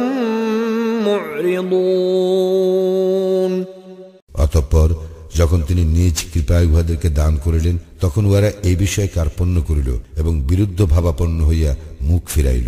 معرضون অতঃপর যখন তিনি নিজ কৃপায় উহাদেরকে দান করিলেন তখন উহারা এই বিষয়ে কার্পণ্য করিল এবং বিরুদ্ধ ভাবাপন্ন হইয়া মুখ ফিরাইল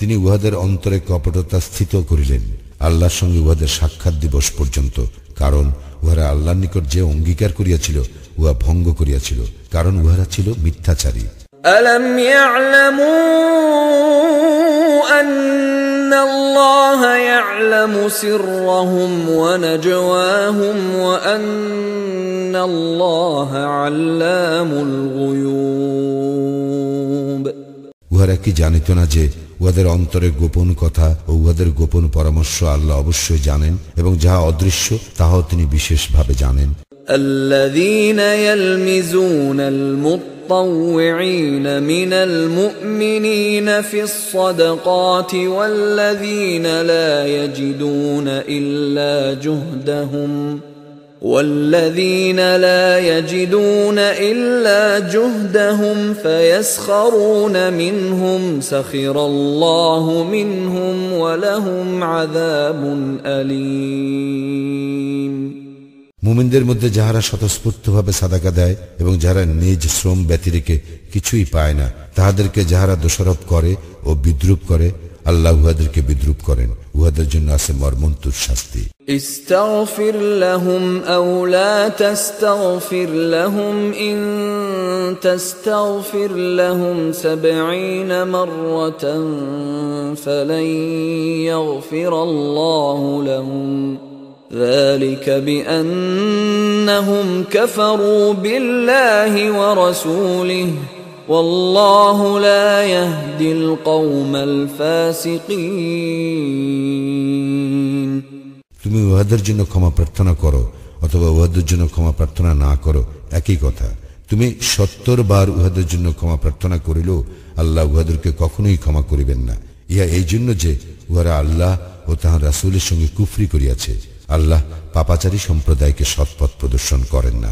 তিনি উহাদের অন্তরে কপটতা স্থিত করিলেন আল্লাহর সঙ্গে উহাদের সাক্ষাৎ দিবস পর্যন্ত কারণ উহারা আল্লাহর নিকট যে অঙ্গীকার করিয়াছিল উহা ভঙ্গ করিয়াছিল কারণ উহারা ছিল মিথ্যাচারী ألم يعلموا أن الله يعلم سرهم ونجواهم وأن الله علام الغيوب উহারা কি জানিত না যে উহাদের অন্তরে গোপন কথা ও উহাদের গোপন পরামর্শ আল্লাহ অবশ্যই জানেন এবং যাহা অদৃশ্য তাহাও তিনি বিশেষভাবে জানেন الذين يلمزون المطوعين من المؤمنين في الصدقات والذين لا يجدون إلا جهدهم والذين لا يجدون إلا جهدهم فيسخرون منهم سخر الله منهم ولهم عذاب أليم মুমিনদের মধ্যে যাহারা স্বতঃস্ফূর্তভাবে সাদাকা দেয় এবং যাহারা নিজ শ্রম ব্যতিরেকে কিছুই পায় না তাহাদেরকে যাহারা দোষারোপ করে ও বিদ্রুপ করে আল্লাহ উহাদেরকে বিদ্রুপ করেন উহাদের জন্য আছে মর্মন্তুর শাস্তি استغفر لهم أو لا تستغفر لهم إن تستغفر لهم سبعين مرة فلن يغفر الله لهم ذلك بأنهم كفروا بالله ورسوله তুমি উহাদের জন্য ক্ষমা প্রার্থনা করো, অথবা উহাদের জন্য ক্ষমা প্রার্থনা না করো, একই কথা। তুমি সত্তর বার উহাদের জন্য ক্ষমা প্রার্থনা করিলেও আল্লাহ উহাদেরকে কখনোই ক্ষমা করিবেন না। ইহা এই জন্য যে উহারা আল্লাহ ও তাহার রাসুলের সঙ্গে কুফরি করিয়াছে। আল্লাহ পাপাচারী সম্প্রদায়কে সৎপথ প্রদর্শন করেন না।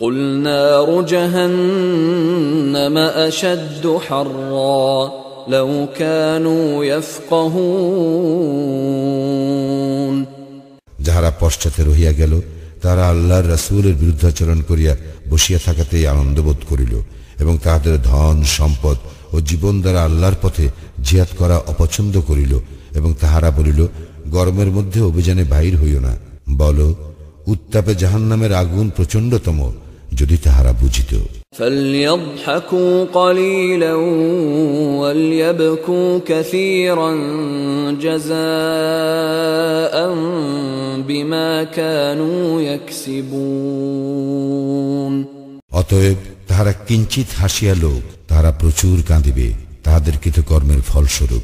قل نار جهنم أشد حرا لو كانوا يفقهون যাহারা পশ্চাতে রহিয়া গেল তারা আল্লাহর রাসূলের বিরুদ্ধাচরণ করিয়া বসিয়া থাকাতেই আনন্দবোধ করিল এবং তাহাদের ধন সম্পদ ও জীবন দ্বারা আল্লাহর পথে জিহাদ করা অপছন্দ করিল এবং তাহারা বলিল গরমের মধ্যে অভিযানে বাহির হইও না বল উত্তাপে জাহান্নামের আগুন প্রচণ্ডতম যদি তাহারা বুঝিত। অতএব তাহারা কিঞ্চিত হাসিয়া লোক তাহারা প্রচুর কাঁদিবে তাহাদের কৃতকর্মের ফলস্বরূপ।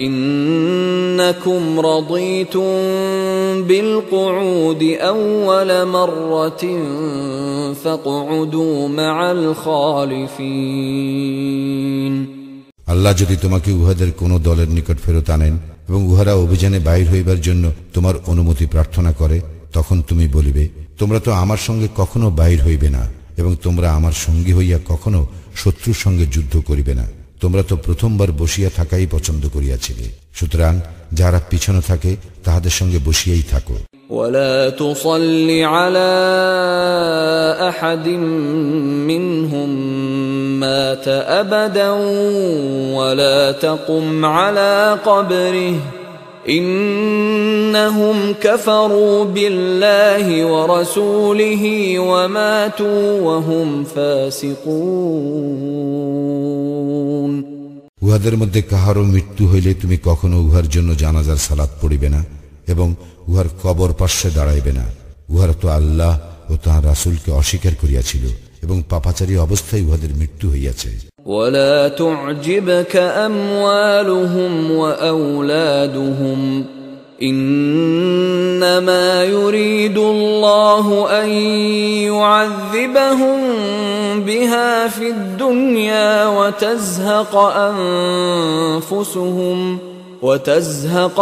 إنكم رضيتم بالقعود أول مرة فاقعدوا مع الخالفين আল্লাহ যদি তোমাকে উহাদের কোন দলের নিকট ফেরত আনেন এবং উহারা অভিযানে বাইর হইবার জন্য তোমার অনুমতি প্রার্থনা করে তখন তুমি বলিবে তোমরা তো আমার সঙ্গে কখনো বাইর হইবে না এবং তোমরা আমার সঙ্গী হইয়া কখনো শত্রুর সঙ্গে যুদ্ধ করিবে না তোমরা তো প্রথমবার বসিয়া থাকাই পছন্দ করিয়াছিলে সুতরাং যারা পিছনে থাকে তাহাদের সঙ্গে বসিয়াই থাকো ولا تصل على احد منهم مات ابدا ولا تقم على قبره انهم كفروا بالله ورسوله وماتوا وهم فاسقون উহাদের মধ্যে কাহারও মৃত্যু হইলে তুমি কখনো উহার জন্য জানাজার সালাত পড়িবে না এবং উহার কবর পার্শ্বে দাঁড়াইবে না উহারা তো আল্লাহ ও তাহার রাসুলকে অস্বীকার করিয়াছিল এবং পাপাচারী অবস্থায় উহাদের মৃত্যু হইয়াছে ولا تعجبك اموالهم واولادهم انما يريد الله ان يعذبهم بها في الدنيا وتزهق انفسهم وتزهق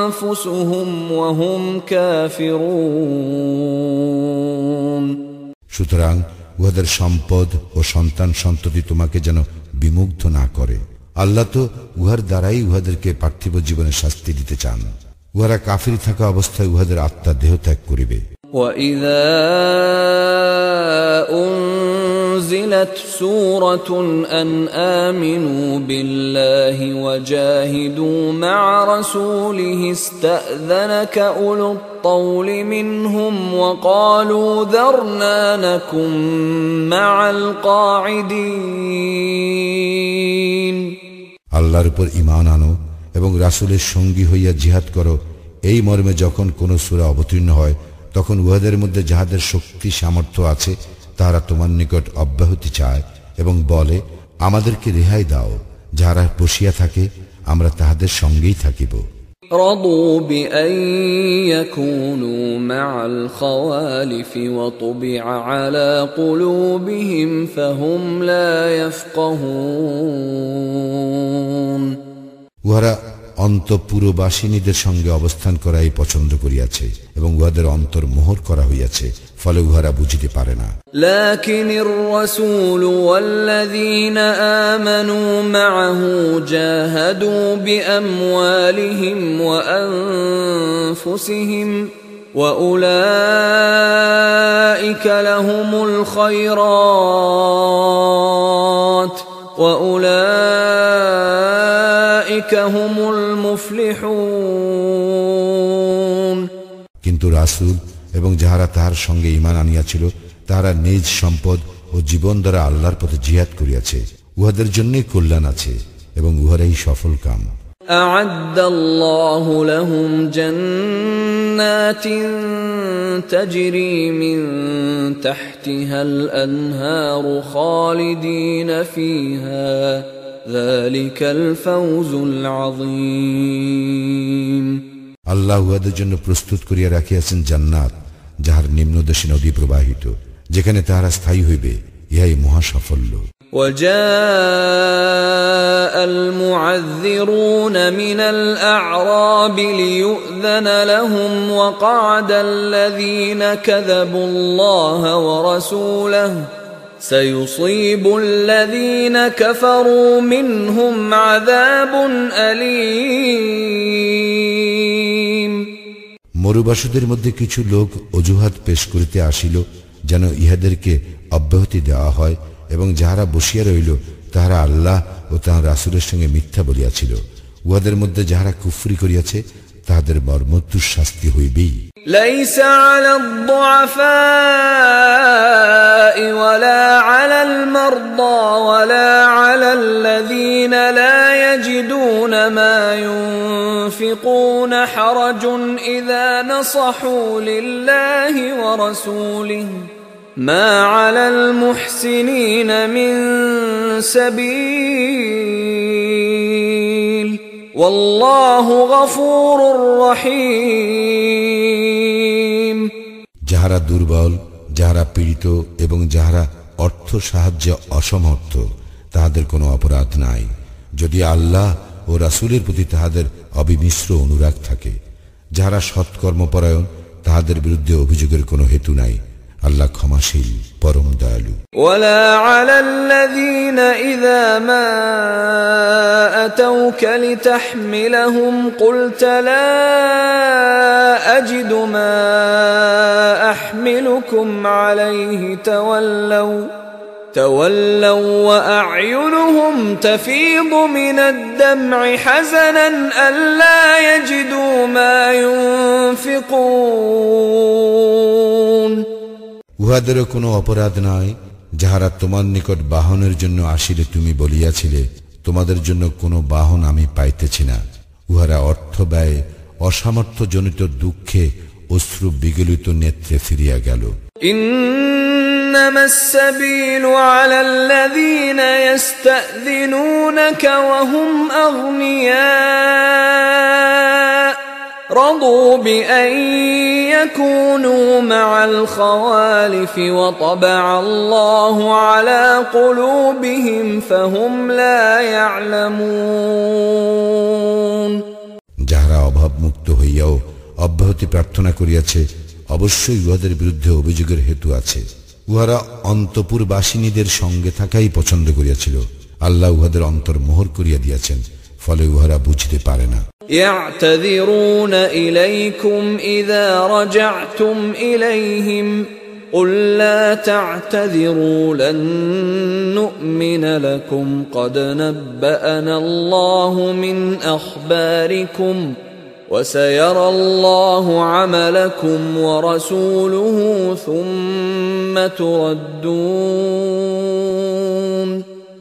انفسهم وهم كافرون সুতরাং উহাদের সম্পদ ও সন্তান সন্ততি তোমাকে যেন বিমুগ্ধ না করে আল্লাহ তো উহার দ্বারাই উহাদেরকে পার্থিব জীবনে শাস্তি দিতে চান উহারা কাফির থাকা অবস্থায় উহাদের আত্মা দেহ ত্যাগ করিবে واذا انزلت سوره ان امنوا بالله وجاهدوا مع رسوله استاذنك اولو الطول منهم وقالوا ذرنا نكن مع القاعدين আল্লাহর উপর ইমান আনো এবং রাসূলের সঙ্গী হইয়া জিহাদ করো এই মর্মে যখন কোন সূরা অবতীর্ণ হয় তখন উহাদের মধ্যে যাহাদের শক্তি সামর্থ্য আছে তাহারা তোমার নিকট অব্যাহতি চায় এবং বলে আমাদেরকে রেহাই দাও যাহারা বসিয়া থাকে আমরা তাহাদের সঙ্গেই থাকিব رضوا بأن يكونوا مع الخوالف وطبع على قلوبهم فهم لا يفقهون উহারা অন্তপুরবাসিনীদের সঙ্গে অবস্থান করাই পছন্দ করিয়াছে এবং উহাদের অন্তর মোহর করা হইয়াছে ফলে উহারা বুঝিতে পারে না لكن الرسول والذين آمنوا معه جاهدوا بأموالهم وأنفسهم وأولئك لهم الخيرات وأولئك هم المفلحون কিন্তু রাসূল এবং যাহারা তাহার সঙ্গে ঈমান আনিয়াছিল তাহারা নিজ সম্পদ ও জীবন দ্বারা আল্লাহর পথে জিহাদ করিয়াছে উহাদের জন্যই কল্যাণ আছে এবং উহারাই সফল কাম أعد الله لهم جنات تجري من تحتها الأنهار خالدين فيها ذلك الفوز العظيم আল্লাহ উহাদের জন্য প্রস্তুত করিয়া রাখিয়াছেন জান্নাত যাহার নিম্নদেশে নদী প্রবাহিত যেখানে তাহারা স্থায়ী হইবে ইহাই মহা সাফল্য وجاء المعذرون من الأعراب ليؤذن لهم وقعد الذين كذبوا الله ورسوله سيصيب الذين كفروا منهم عذاب أليم মরুবাসীদের মধ্যে কিছু লোক অজুহাত পেশ করিতে আসিল, যেন ইহাদেরকে অব্যাহতি দেওয়া হয়, এবং যাহারা বসিয়া রইল তাহারা আল্লাহ ও তাহার রাসুলের সঙ্গে মিথ্যা বলিয়াছিল। উহাদের মধ্যে যাহারা কুফরি করিয়াছে তাহাদের মর্মত্যুর শাস্তি হইবেই ليس على الضعفاء ولا على المرضى ولا على الذين لا يجدون ما ينفقون حرج إذا نصحوا لله ورسوله ما على المحسنين من سبيل والله غفور رحيم যাহারা দুর্বল, যাহারা পীড়িত এবং যাহারা অর্থ সাহায্যে অসমর্থ, তাহাদের কোনো অপরাধ নাই। যদি আল্লাহ ও রাসূলের প্রতি তাহাদের অবিমিশ্র অনুরাগ থাকে, যাহারা সৎকর্মপরায়ণ, তাহাদের বিরুদ্ধে অভিযোগের কোনো হেতু নাই। আল্লাহ ক্ষমাশীল পরম দয়ালু ولا على الذين إذا ما أتوك لتحملهم قلت لا أجد ما أحملكم عليه تولوا تولوا وأعينهم تفيض من الدمع حزنا ألا يجدوا ما ينفقون উহাদেরও কোনো অপরাধ নয় যাহারা তোমার নিকট বাহনের জন্য আসিলে তুমি বলিয়াছিলে তোমাদের জন্য কোনো বাহন আমি পাইতেছি না উহারা অর্থ ব্যয় অসামর্থ্যজনিত দুঃখে অশ্রু বিগলিত নেত্রে ফিরিয়া গেল إنما السبيل على الذين يستأذنونك وهم أغنياء رضوا بأن يكونوا مع الخوالف وطبع الله على قلوبهم فهم لا يعلمون যাহারা অভাবমুক্ত হইয়াও অব্যাহতি প্রার্থনা করিয়াছে অবশ্যই উহাদের বিরুদ্ধে অভিযোগের হেতু আছে উহারা অন্তপুর বাসিনীদের সঙ্গে থাকাই পছন্দ করিয়াছিল আল্লাহ উহাদের অন্তর মোহর করিয়া দিয়াছেন ফলে উহারা বুঝতে পারে না يعتذرون إليكم إذا رجعتم إليهم قل لا تعتذروا لن نؤمن لكم قد نبأنا الله من أخباركم وسيرى الله عملكم ورسوله ثم تردون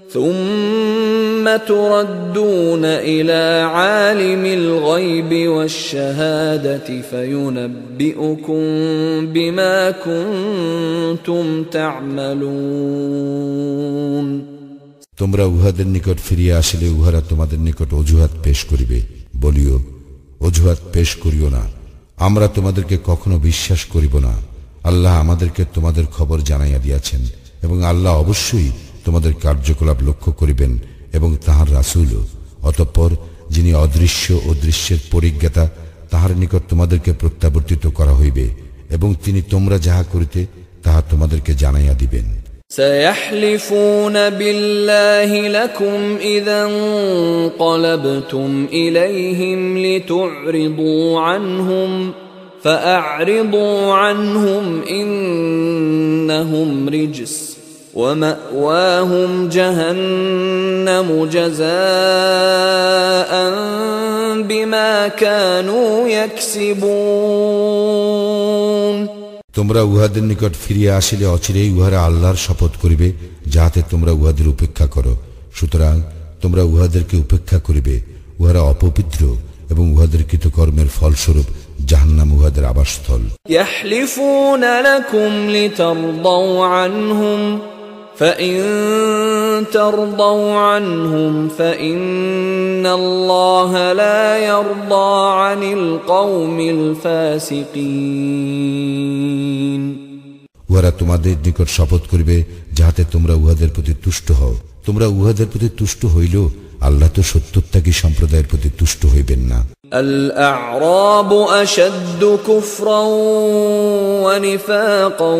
ثم تردون إلى عالم الغيب والشهادة فينبئكم بما كنتم تعملون তোমরা উহাদের নিকট ফিরিয়া আসিলে উহারা তোমাদের নিকট অজুহাত পেশ করিবে বলিও অজুহাত পেশ করিও না আমরা তোমাদেরকে কখনো বিশ্বাস করিব না আল্লাহ আমাদেরকে তোমাদের খবর জানাইয়া দিয়াছেন এবং আল্লাহ অবশ্যই তোমাদের কার্যকলাপ লক্ষ্য করিবেন এবং তাহার রাসুলও অতঃপর যিনি অদৃশ্য ও দৃশ্যের পরিজ্ঞাতা তাহার নিকট তোমাদেরকে প্রত্যাবর্তিত করা হইবে এবং তিনি তোমরা যাহা করিতে তাহা তোমাদেরকে জানাইয়া দিবেন سيحلفون بالله لكم إذا انقلبتم إليهم لتعرضوا عنهم فأعرضوا عنهم إنهم رجس ومأواهم جهنم جزاء بما كانوا يكسبون তোমরা উহাদের নিকট ফিরিয়া আসিলে অচিরেই উহারা আল্লাহর শপথ করিবে যাহাতে তোমরা উহাদের উপেক্ষা করো সুতরাং তোমরা উহাদেরকে উপেক্ষা করিবে উহারা অপবিত্র এবং উহাদের কৃতকর্মের ফলস্বরূপ জাহান্নাম উহাদের আবাসস্থল يحلفون لكم لترضوا عنهم فإن ترضوا عنهم فإن الله لا يرضى عن القوم الفاسقين উহারা তোমাদের নিকট শপথ করিবে যাহাতে তোমরা উহাদের প্রতি তুষ্ট হও তোমরা উহাদের প্রতি তুষ্ট হইলেও আল্লাহ তো সত্যত্যাগী সম্প্রদায়ের প্রতি তুষ্ট হইবেন না الأعراب أشد كفرا ونفاقا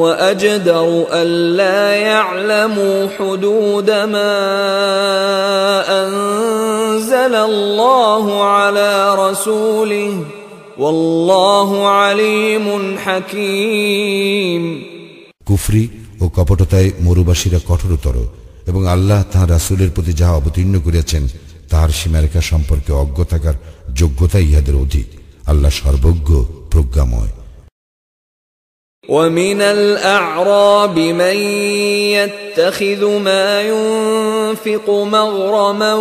وأجدر ألا يعلموا حدود ما أنزل الله على رسوله والله عليم حكيم কুফরি ও কপটতায় মরুবাসীরা কঠোরতর এবং আল্লাহ তাহার রাসূলের প্রতি যাহা অবতীর্ণ করিয়াছেন তাহার সীমারেখা সম্পর্কে অজ্ঞ থাকার যোগ্যতা ইহাদের অধিক আল্লাহ সর্বজ্ঞ প্রজ্ঞাময় ومن الأعراب من يتخذ ما ينفق مغرما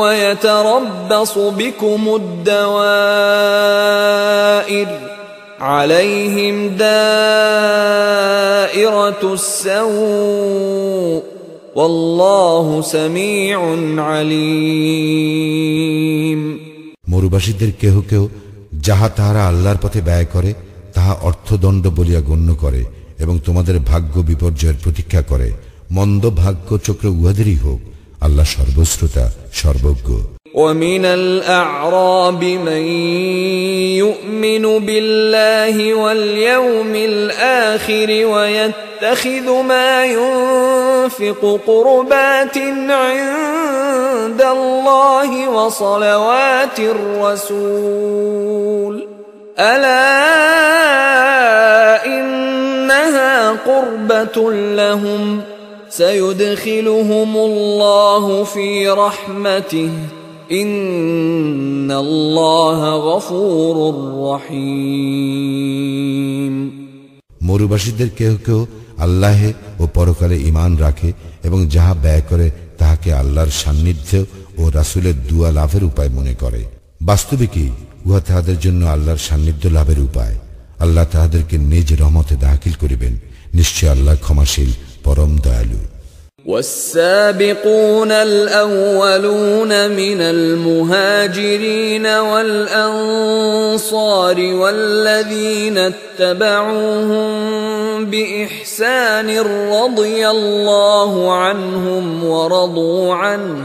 ويتربص بكم الدوائر عليهم دائرة السوء والله سميع عليم মরুবাসীদের কেহ কেহ যাহা তাহারা আল্লাহর পথে ব্যয় করে তাহা অর্থদণ্ড বলিয়া গণ্য করে এবং তোমাদের ভাগ্য বিপর্যয়ের প্রতীক্ষা করে মন্দ ভাগ্য চক্র উহাদেরই হোক আল্লাহ সর্বশ্রোতা সর্বজ্ঞ ومن الأعراب من يؤمن بالله واليوم الآخر ويتخذ ما ينفق قربات عند الله وصلوات الرسول ألا إنها قربة لهم سيدخلهم الله في رحمته إن الله غفور رحيم মরুবাসীদের কেউ কেউ আল্লাহে ও পরকালে ইমান রাখে এবং যাহা ব্যয় করে তাহাকে আল্লাহর সান্নিধ্য ও রাসুলের দুয়া লাভের উপায় মনে করে বাস্তবে কি উহা তাহাদের জন্য আল্লাহর সান্নিধ্য লাভের উপায় আল্লাহ তাহাদেরকে নিজ রহমতে দাখিল করিবেন নিশ্চয় আল্লাহ ক্ষমাশীল পরম দয়ালু والسابقون الأولون من المهاجرين والأنصار والذين اتبعوهم بإحسان رضي الله عنهم ورضوا عنه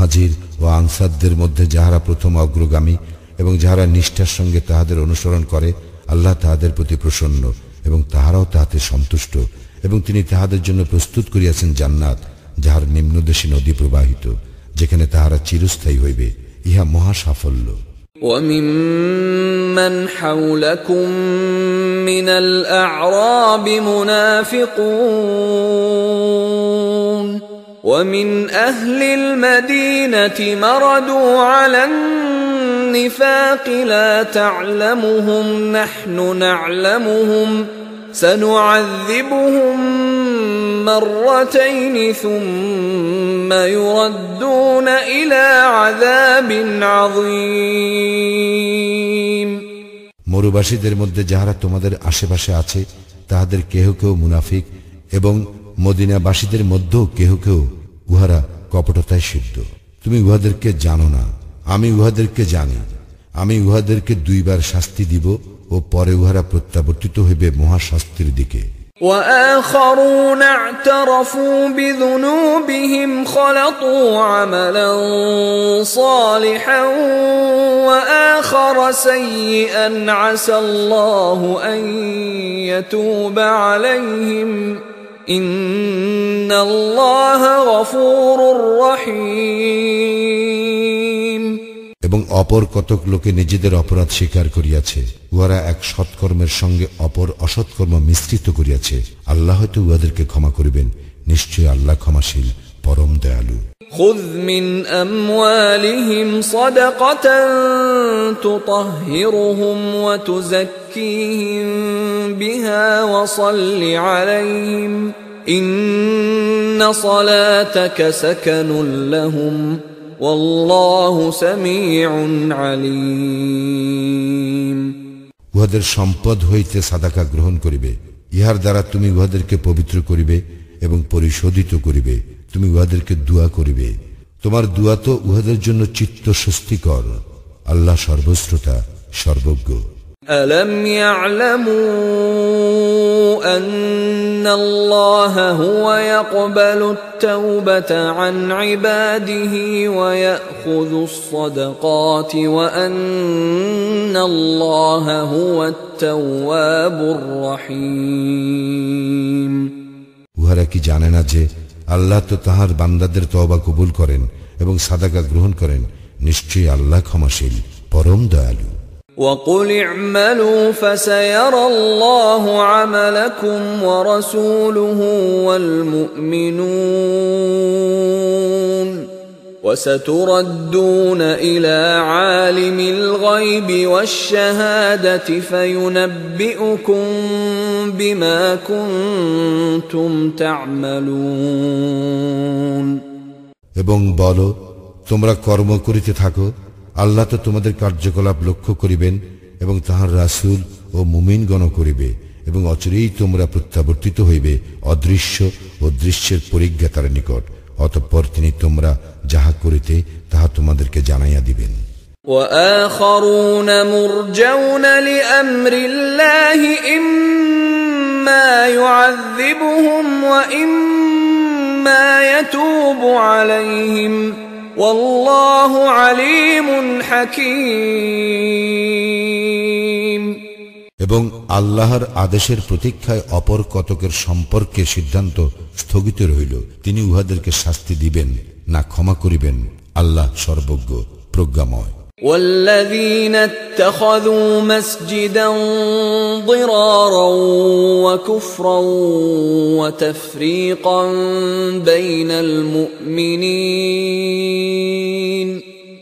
মুহাজির ও আনসারদের মধ্যে যাহারা প্রথম অগ্রগামী এবং যাহারা নিষ্ঠার সঙ্গে তাহাদের অনুসরণ করে আল্লাহ তাহাদের প্রতি প্রসন্ন এবং তাহারাও তাহাতে সন্তুষ্ট এবং তিনি তাহাদের জন্য প্রস্তুত করিয়াছেন জান্নাত যাহার নিম্নদেশী নদী প্রবাহিত যেখানে তাহারা চিরস্থায়ী হইবে ইহা মহা সাফল্য وممن حولكم من الأعراب منافقون ومن أهل المدينة مردوا على النفاق لا تعلمهم نحن نعلمهم سنعذبهم مرتين ثم يردون إلى عذاب عظيم মরুবাসীদের মধ্যে যাহারা তোমাদের আশেপাশে আছে তাহাদের কেহ কেউ মুনাফিক এবং মদিনাবাসীদের মধ্যেও কেহ কেউ উহারা কপটতায় সিদ্ধ তুমি উহাদেরকে জানো না আমি উহাদেরকে জানি আমি উহাদেরকে দুইবার শাস্তি দিব ও পরে উহারা প্রত্যাবর্তিত হইবে মহাশাস্তির দিকে وآخرون اعترفوا بذنوبهم خلطوا عملا صالحا وآخر سيئا عسى الله أن يتوب عليهم এবং অপর কতক লোকে নিজেদের অপরাধ স্বীকার করিয়াছে, উহারা এক সৎকর্মের সঙ্গে অপর অসৎকর্ম মিশ্রিত করিয়াছে। আল্লাহ হয়তো উহাদেরকে ক্ষমা করিবেন, নিশ্চয়ই আল্লাহ ক্ষমাশীল, পরম দয়ালু। خذ من أموالهم صدقة تطهرهم وتزكيهم بها وصل عليهم إن صلاتك سكن لهم والله سميع عليم উহাদের সম্পদ হইতে সাদাকা গ্রহণ করিবে ইহার দ্বারা তুমি উহাদেরকে পবিত্র করিবে এবং পরিশোধিত করিবে তুমি উহাদেরকে দুয়া করিবে তোমার দুয়া তো উহাদের জন্য চিত্ত স্বস্তিকর আল্লাহ সর্বশ্রোতা সর্বজ্ঞ ألم يعلموا أن الله هو يقبل التوبة عن عباده ويأخذ الصدقات وأن الله هو التواب الرحيم উহারা কি জানে না যে আল্লাহ তো তাহার বান্দাদের তওবা কবুল করেন এবং সাদাকা গ্রহণ করেন নিশ্চয়ই আল্লাহ ক্ষমাশীল পরম দয়ালু وقل اعملوا فسيرى الله عملكم ورسوله والمؤمنون وستردون الى عالم الغيب والشهاده فينبئكم بما كنتم تعملون এবং বলো তোমরা কর্ম করিতে থাকো আল্লাহ তো তোমাদের কার্যকলাপ লক্ষ্য করিবেন এবং তাহার রাসূল ও মুমিনগণ করিবে এবং অচিরেই তোমরা প্রত্যাবর্তিত হইবে অদৃশ্য ও দৃশ্যের পরিজ্ঞাতার নিকট অতঃপর তিনি তোমরা যাহা করিতে তাহা তোমাদেরকে জানাইয়া দিবেন وآخرون مرجون لأمر الله إما يعذبهم وإما يتوب عليهم والله عليم حكيم এবং আল্লাহর আদেশের প্রতীক্ষায় অপর কতকের সম্পর্কে সিদ্ধান্ত স্থগিত রহিল তিনি উহাদেরকে শাস্তি দিবেন না ক্ষমা করিবেন আল্লাহ সর্বজ্ঞ প্রজ্ঞাময় والذين اتخذوا مسجدا ضرارا وكفرا وتفريقا بين المؤمنين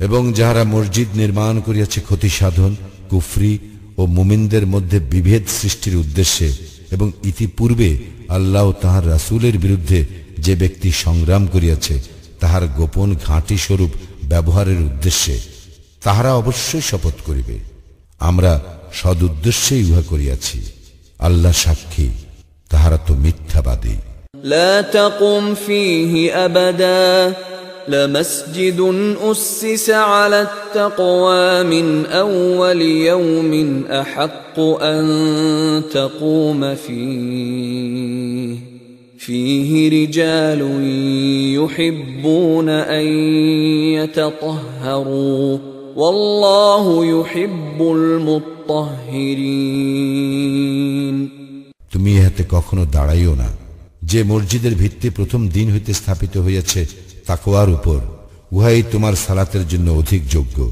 এবং যাহারা মসজিদ নির্মাণ করিয়াছে ক্ষতি সাধন কুফরি ও মুমিনদের মধ্যে বিভেদ সৃষ্টির উদ্দেশ্যে এবং ইতিপূর্বে আল্লাহ ও তাহার রাসূলের বিরুদ্ধে যে ব্যক্তি সংগ্রাম করিয়াছে তাহার গোপন ঘাঁটি স্বরূপ ব্যবহারের উদ্দেশ্যে তাহারা অবশ্যই শপথ করিবে আমরা সদুদ্দেশ্যেই উহা করিয়াছি আল্লাহ সাক্ষী তাহারা তো মিথ্যাবাদী لا تقم فيه ابدا لمسجد اسس على التقوى من اول يوم احق ان تقوم فيه فيه رجال يحبون ان يتطهروا والله يحب المطهرين তুমি ইহাতে কখনো দাঁড়াইও না যে মসজিদের ভিত্তি প্রথম দিন হইতে স্থাপিত হইয়াছে তাকোয়ার উপর, উহাই তোমার সালাতের জন্য অধিক যোগ্য।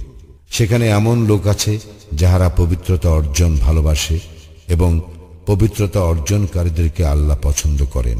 সেখানে এমন লোক আছে, যাহারা পবিত্রতা অর্জন ভালোবাসে এবং পবিত্রতা অর্জনকারীদেরকে আল্লাহ পছন্দ করেন।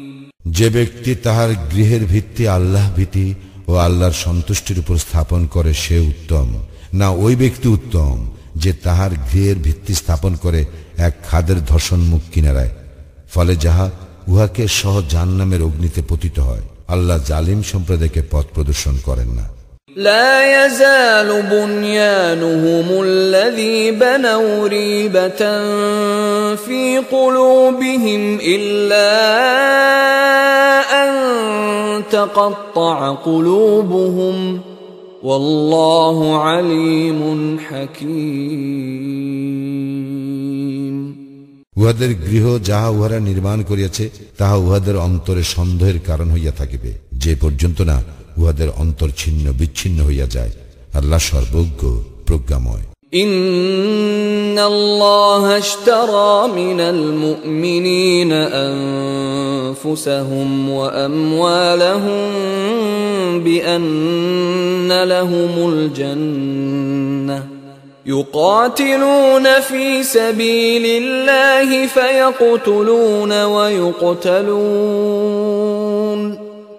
যে ব্যক্তি তাহার গৃহের ভিত্তি আল্লাহ ভীতি ও আল্লাহর সন্তুষ্টির উপর স্থাপন করে, সে উত্তম। না, ওই ব্যক্তি উত্তম যে তাহার গৃহের ভিত্তি স্থাপন করে এক খাদের ধর্ষণ মুখ কিনারায়। ফলে যাহা, উহাকে সহ জাহান্নামের অগ্নিতে পতিত হয়। আল্লাহ জালিম সম্প্রদায়কে পথ প্রদর্শন করেন না। لا يزال بنيانهم الذي بنوا ريبة في قلوبهم إلا أن تقطع قلوبهم والله عليم حكيم উহাদের গৃহ যাহা উহারা নির্মাণ করিয়াছে তাহা উহাদের অন্তরে সন্দেহের কারণ হইয়া থাকিবে যে পর্যন্ত না উহাদের অন্তর ছিন্ন বিচ্ছিন্ন হইয়া যায় আল্লাহ সর্বজ্ঞ প্রজ্ঞাময় إن الله اشترى من المؤمنين أنفسهم وأموالهم بأن لهم الجنة يقاتلون في سبيل الله فيقتلون ويقتلون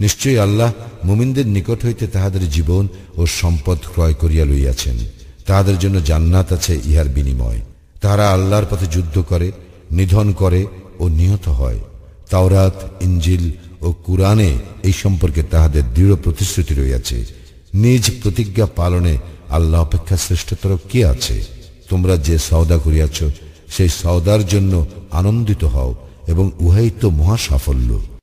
নিশ্চয়ই আল্লাহ মুমিনদের নিকট হইতে তাহাদের জীবন ও সম্পদ ক্রয় করিয়া লইয়াছেন। তাহাদের জন্য জান্নাত আছে ইহার বিনিময়। তাহারা আল্লাহর পথে যুদ্ধ করে, নিধন করে ও নিহত হয়। তাওরাত ইঞ্জিল ও কুরআনে এই সম্পর্কে তাহাদের দৃঢ় প্রতিশ্রুতি রইয়াছে নিজ প্রতিজ্ঞা পালনে আল্লাহ অপেক্ষা শ্রেষ্ঠতর কে আছে? তোমরা যে সওদা করিয়াছ, সেই সওদার জন্য আনন্দিত হও এবং উহাই তো মহা সাফল্য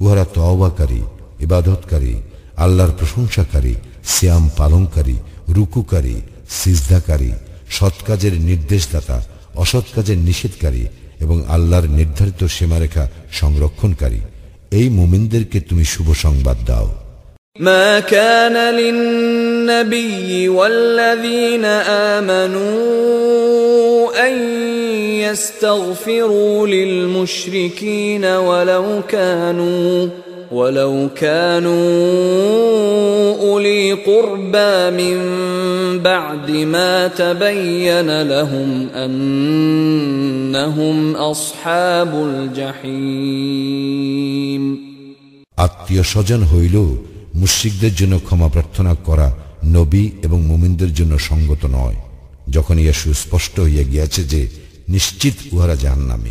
উহারা তওবাকারী, ইবাদতকারী, আল্লাহর প্রশংসাকারী শ্যাম পালনকারী, রুকুকারী, সিজদাকারী, সৎ কাজের নির্দেশদাতা, অসৎ কাজের নিষেধকারী এবং আল্লাহর নির্ধারিত সীমারেখা সংরক্ষণকারী। এই মুমিনদেরকে তুমি শুভ সংবাদ দাও। ما كان للنبي والذين آمنوا أن يستغفروا للمشركين ولو كانوا ولو كانوا أولي قربى من بعد ما تبين لهم أنهم أصحاب الجحيم আত্মীয় স্বজন হইল মুশ্রিকদের জন্য ক্ষমা প্রার্থনা করা নবী এবং মুমিনদের জন্য সঙ্গত নয়। যখন ইয়া সুস্পষ্ট হইয়া গিয়াছে যে নিশ্চিত উহারা জাহান্নামী।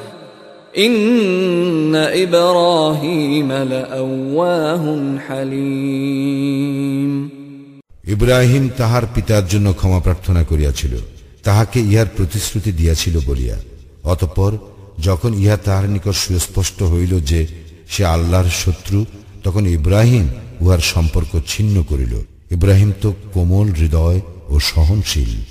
ইব্রাহিম তাহার পিতার জন্য ক্ষমা প্রার্থনা করিয়াছিল, তাহাকে ইহার প্রতিশ্রুতি দিয়াছিল বলিয়া। অতঃপর যখন ইহা তাহার নিকট সুস্পষ্ট হইল যে সে আল্লাহর শত্রু, তখন ইব্রাহিম উহার সম্পর্ক ছিন্ন করিল। ইব্রাহিম তো কোমল হৃদয় ও সহনশীল।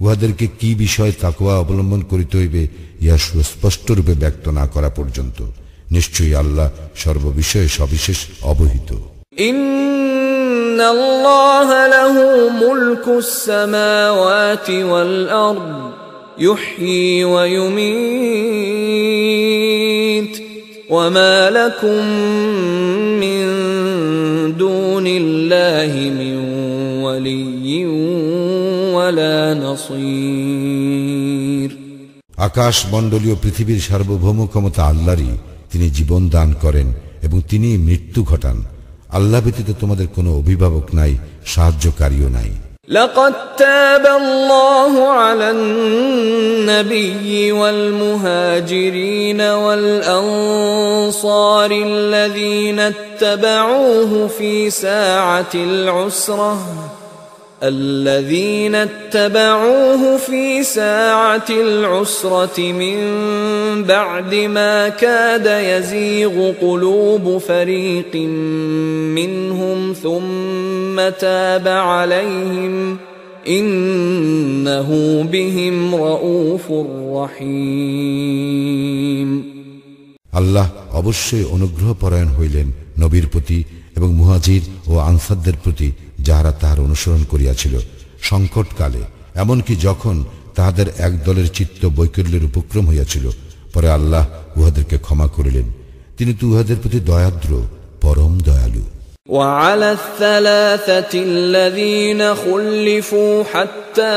উহাদেরকে কি বিষয় তাকুয়া অবলম্বন করিতে হইবে ইহা সুস্পষ্ট রূপে ব্যক্ত না করা পর্যন্ত নিশ্চয়ই আল্লাহ সর্ববিষয়ে সবিশেষ অবহিত إن الله له ملك السماوات والأرض يحيي ويميت وما لكم من دون الله من ولي ولا نصير আকাশ মণ্ডলীয় পৃথিবীর সার্বভৌম ক্ষমতা আল্লাহরই তিনি জীবন দান করেন এবং তিনি মৃত্যু ঘটান আল্লাহ ব্যতীত তোমাদের কোনো অভিভাবক নাই সাহায্যকারীও নাই لقد تاب الله على النبي والمهاجرين والأنصار الذين اتبعوه في ساعة العسرة الذين اتبعوه في ساعة العسرة من بعد ما كاد يزيغ قلوب فريق منهم ثم تاب عليهم إنه بهم رؤوف رحيم আল্লাহ অবশ্যই অনুগ্রহ পরায়ণ হইলেন নবীর প্রতি এবং মুহাজির ও আনসারদের প্রতি যাহারা তাহার অনুসরণ করিয়াছিল সংকটকালে এমনকি যখন তাহাদের এক দলের চিত্ত বৈকল্যের উপক্রম হইয়াছিল পরে আল্লাহ উহাদেরকে ক্ষমা করিলেন তিনি তো উহাদের প্রতি দয়াদ্র পরম দয়ালু وعلى الثلاثة الذين خلفوا حتى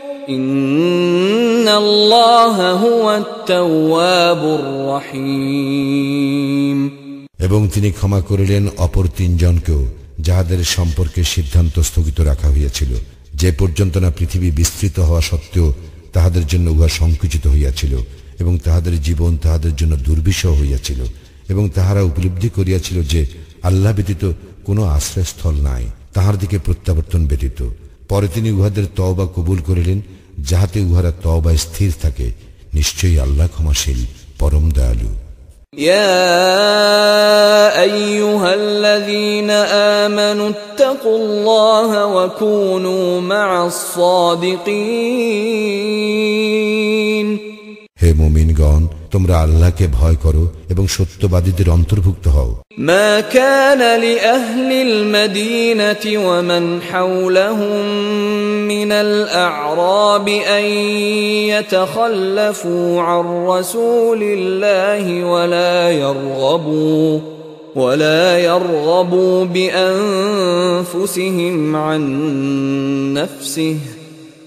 এবং তিনি ক্ষমা করিলেন অপর তিনজনকেও, যাহাদের সম্পর্কে সিদ্ধান্ত স্থগিত রাখা হইয়াছিল। যে পর্যন্ত না পৃথিবী বিস্তৃত হওয়া সত্ত্বেও তাহাদের জন্য উহা সংকুচিত হইয়াছিল, এবং তাহাদের জীবন তাহাদের জন্য দুর্বিষহ হইয়াছিল, এবং তাহারা উপলব্ধি করিয়াছিল যে আল্লাহ ব্যতীত কোনো আশ্রয়স্থল নাই, তাহার দিকে প্রত্যাবর্তন ব্যতীত। পরে তিনি উহাদের তওবা কবুল করিলেন যাহাতে উহারা তওবায় স্থির থাকে নিশ্চয়ই আল্লাহ ক্ষমাশীল পরম দয়ালু يا ايها الذين امنوا اتقوا الله وكونوا مع الصادقين হে মুমিনগণ তোমরা আল্লাহকে ভয় করো এবং সত্যবাদীদের অন্তর্ভুক্ত হও ما كان لاهل المدينه ومن حولهم من الاعراب ان يتخلفوا عن رسول الله ولا يرغبوا ولا يرغبوا بانفسهم عن نفسه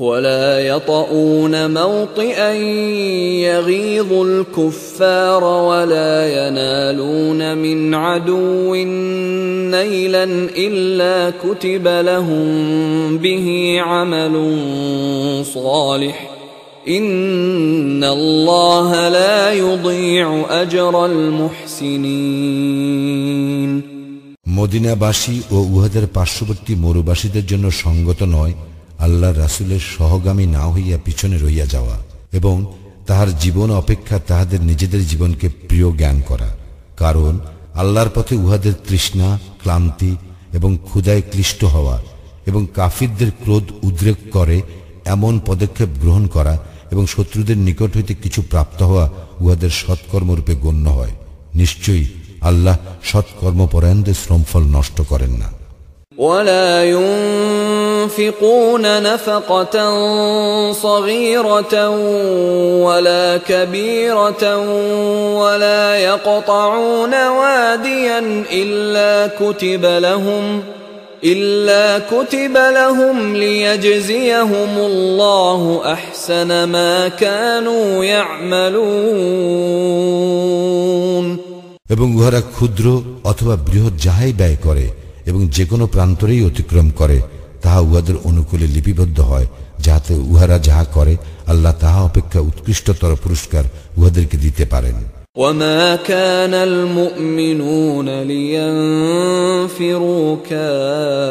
ولا يطؤون موطئا يغيظ الكفار ولا ينالون من عدو نيلا الا كتب لهم به عمل صالح ان الله لا يضيع اجر المحسنين মদিনাবাসী ও উহাদের পার্শ্ববর্তী মরুবাসীদের জন্য সঙ্গত নয় আল্লাহ রাসুলের সহগামী না হইয়া পিছনে রইয়া যাওয়া এবং তাহার জীবন অপেক্ষা তাহাদের নিজেদের জীবনকে প্রিয় জ্ঞান করা। কারণ আল্লাহর পথে উহাদের তৃষ্ণা, ক্লান্তি এবং ক্ষুদায় ক্লিষ্ট হওয়া এবং কাফিরদের ক্রোধ উদ্রেক করে এমন পদক্ষেপ গ্রহণ করা এবং শত্রুদের নিকট হইতে কিছু প্রাপ্ত হওয়া উহাদের সৎকর্মরূপে গণ্য হয়। নিশ্চয়ই আল্লাহ সৎকর্মপরায়ণদের শ্রমফল নষ্ট করেন না। ولا ينفقون نفقة صغيرة ولا كبيرة ولا يقطعون واديا إلا كتب لهم إلا كتب لهم ليجزيهم الله أحسن ما كانوا يعملون এবং উহারা ক্ষুদ্র অথবা বৃহৎ যাহাই ব্যয় করে এবং যে কোনো প্রান্তরেই অতিক্রম করে তাহা উহাদের অনুকূলে লিপিবদ্ধ হয় যাহাতে উহারা যাহা করে আল্লাহ তাহা অপেক্ষা উৎকৃষ্টতর পুরস্কার উহাদেরকে দিতে পারেন وما كان المؤمنون لينفروا كافة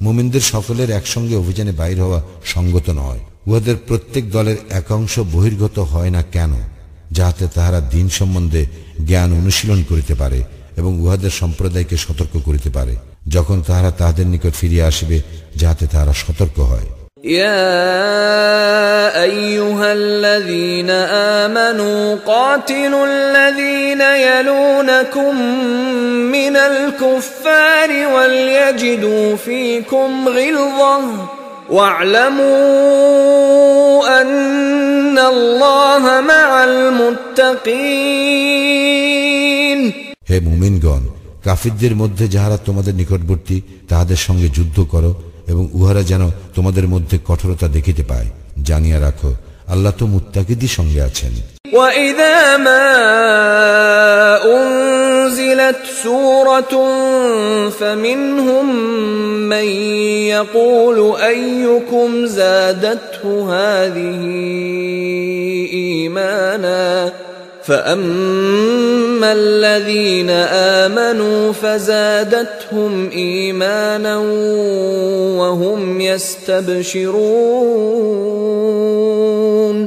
মুমিনদের সকলের একসঙ্গে অভিযানে বাইর হওয়া সঙ্গত নয়। উহাদের প্রত্যেক দলের একাংশ বহির্গত হয় না কেন? যাহাতে তাহারা দিন সম্বন্ধে জ্ঞান অনুশীলন করিতে পারে এবং উহাদের সম্প্রদায়কে সতর্ক করিতে পারে। যখন তাহারা তাহাদের নিকট ফিরিয়া আসিবে, যাহাতে তাহারা সতর্ক হয়। يا ايها الذين امنوا قاتلوا الذين يلونكم من الكفار وليجدوا فيكم غلظه واعلموا ان الله مع المتقين হে মুমিনগণ কাফিরদের মধ্যে যাহারা তোমাদের নিকটবর্তী তাহাদের সঙ্গে যুদ্ধ করো এবং উহারা যেন তোমাদের মধ্যে কঠোরতা দেখিতে পায় জানিয়া রাখো আল্লাহ তো মুত্তাকিদের সঙ্গে আছেন وإذا ما أنزلت سورة فمنهم من يقول أيكم زادته هذه إيمانا فأما الذين آمنوا فزادتهم إيمانا وهم يستبشرون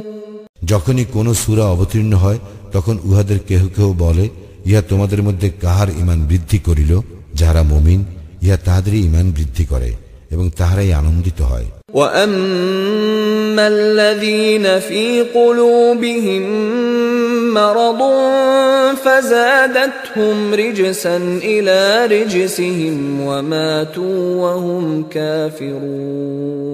যখনই কোন সূরা অবতীর্ণ হয় তখন উহাদের কেহ কেহ বলে ইহা তোমাদের মধ্যে কাহার ইমান বৃদ্ধি করিল যাহারা মুমিন ইহা তাহাদেরই ইমান বৃদ্ধি করে এবং তাহারাই আনন্দিত হয় واما الذين في قلوبهم مرض فزادتهم رجسا الى رجسهم وماتوا وهم كافرون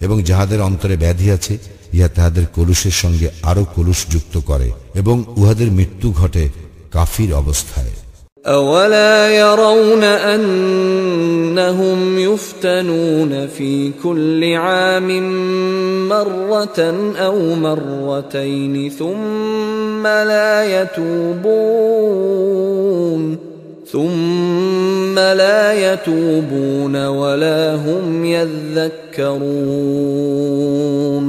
এবং যাহাদের অন্তরে ব্যাধি আছে ইহা তাহাদের কলুষের সঙ্গে আরো কলুষ যুক্ত করে এবং উহাদের মৃত্যু ঘটে কাফির অবস্থায় أولا يرون أنهم يفتنون في كل عام مرة أو مرتين ثم لا يتوبون ثم لا يتوبون ولا هم يذكرون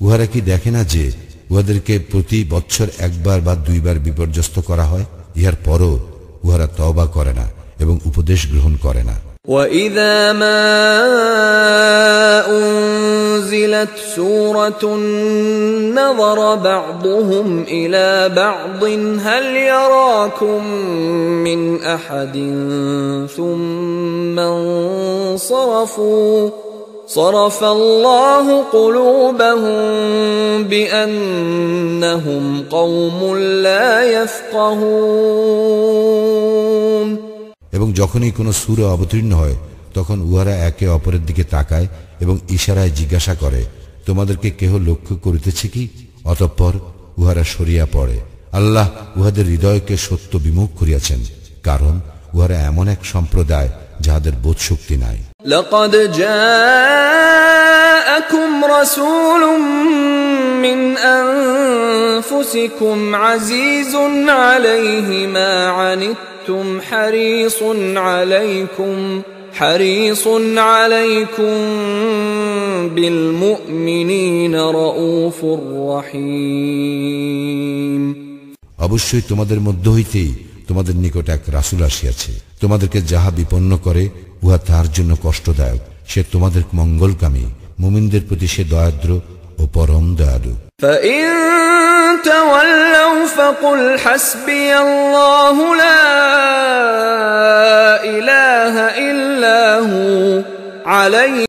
উহারা কি দেখে না যে উহাদেরকে প্রতি বছর একবার বা দুইবার বিপর্যস্ত করা হয় ইহার পরও উহারা তওবা করে না এবং উপদেশ গ্রহণ করে না وإذا ما أنزلت سورة نظر بعضهم إلى بعض هل يراكم من أحد ثم انصرفوا صرف الله قلوبهم بأنهم قوم لا يفقهون এবং যখনই কোনো সুরে অবতীর্ণ হয় তখন উহারা একে অপরের দিকে তাকায় এবং ইশারায় জিজ্ঞাসা করে তোমাদেরকে কেহ লক্ষ্য করিতেছে কি অতঃপর উহারা সরিয়া পড়ে আল্লাহ উহাদের হৃদয়কে সত্য বিমুখ করিয়াছেন কারণ উহারা এমন এক সম্প্রদায় যাহাদের বোধশক্তি নাই لقد جاءكم رسول من أنفسكم عزيز عليه ما عنتم حريص عليكم حريص عليكم بالمؤمنين رؤوف رحيم অবশ্যই তোমাদের মধ্য হইতেই তোমাদের নিকট এক রাসুল আসিয়াছে তোমাদেরকে যাহা বিপন্ন করে উহা তাহার জন্য কষ্টদায়ক সে তোমাদের মঙ্গলকামী মুমিনদের প্রতি সে দয়াদ্র ও পরম দয়ালু فإن تولوا فقل حسبي الله لا إله إلا هو عليه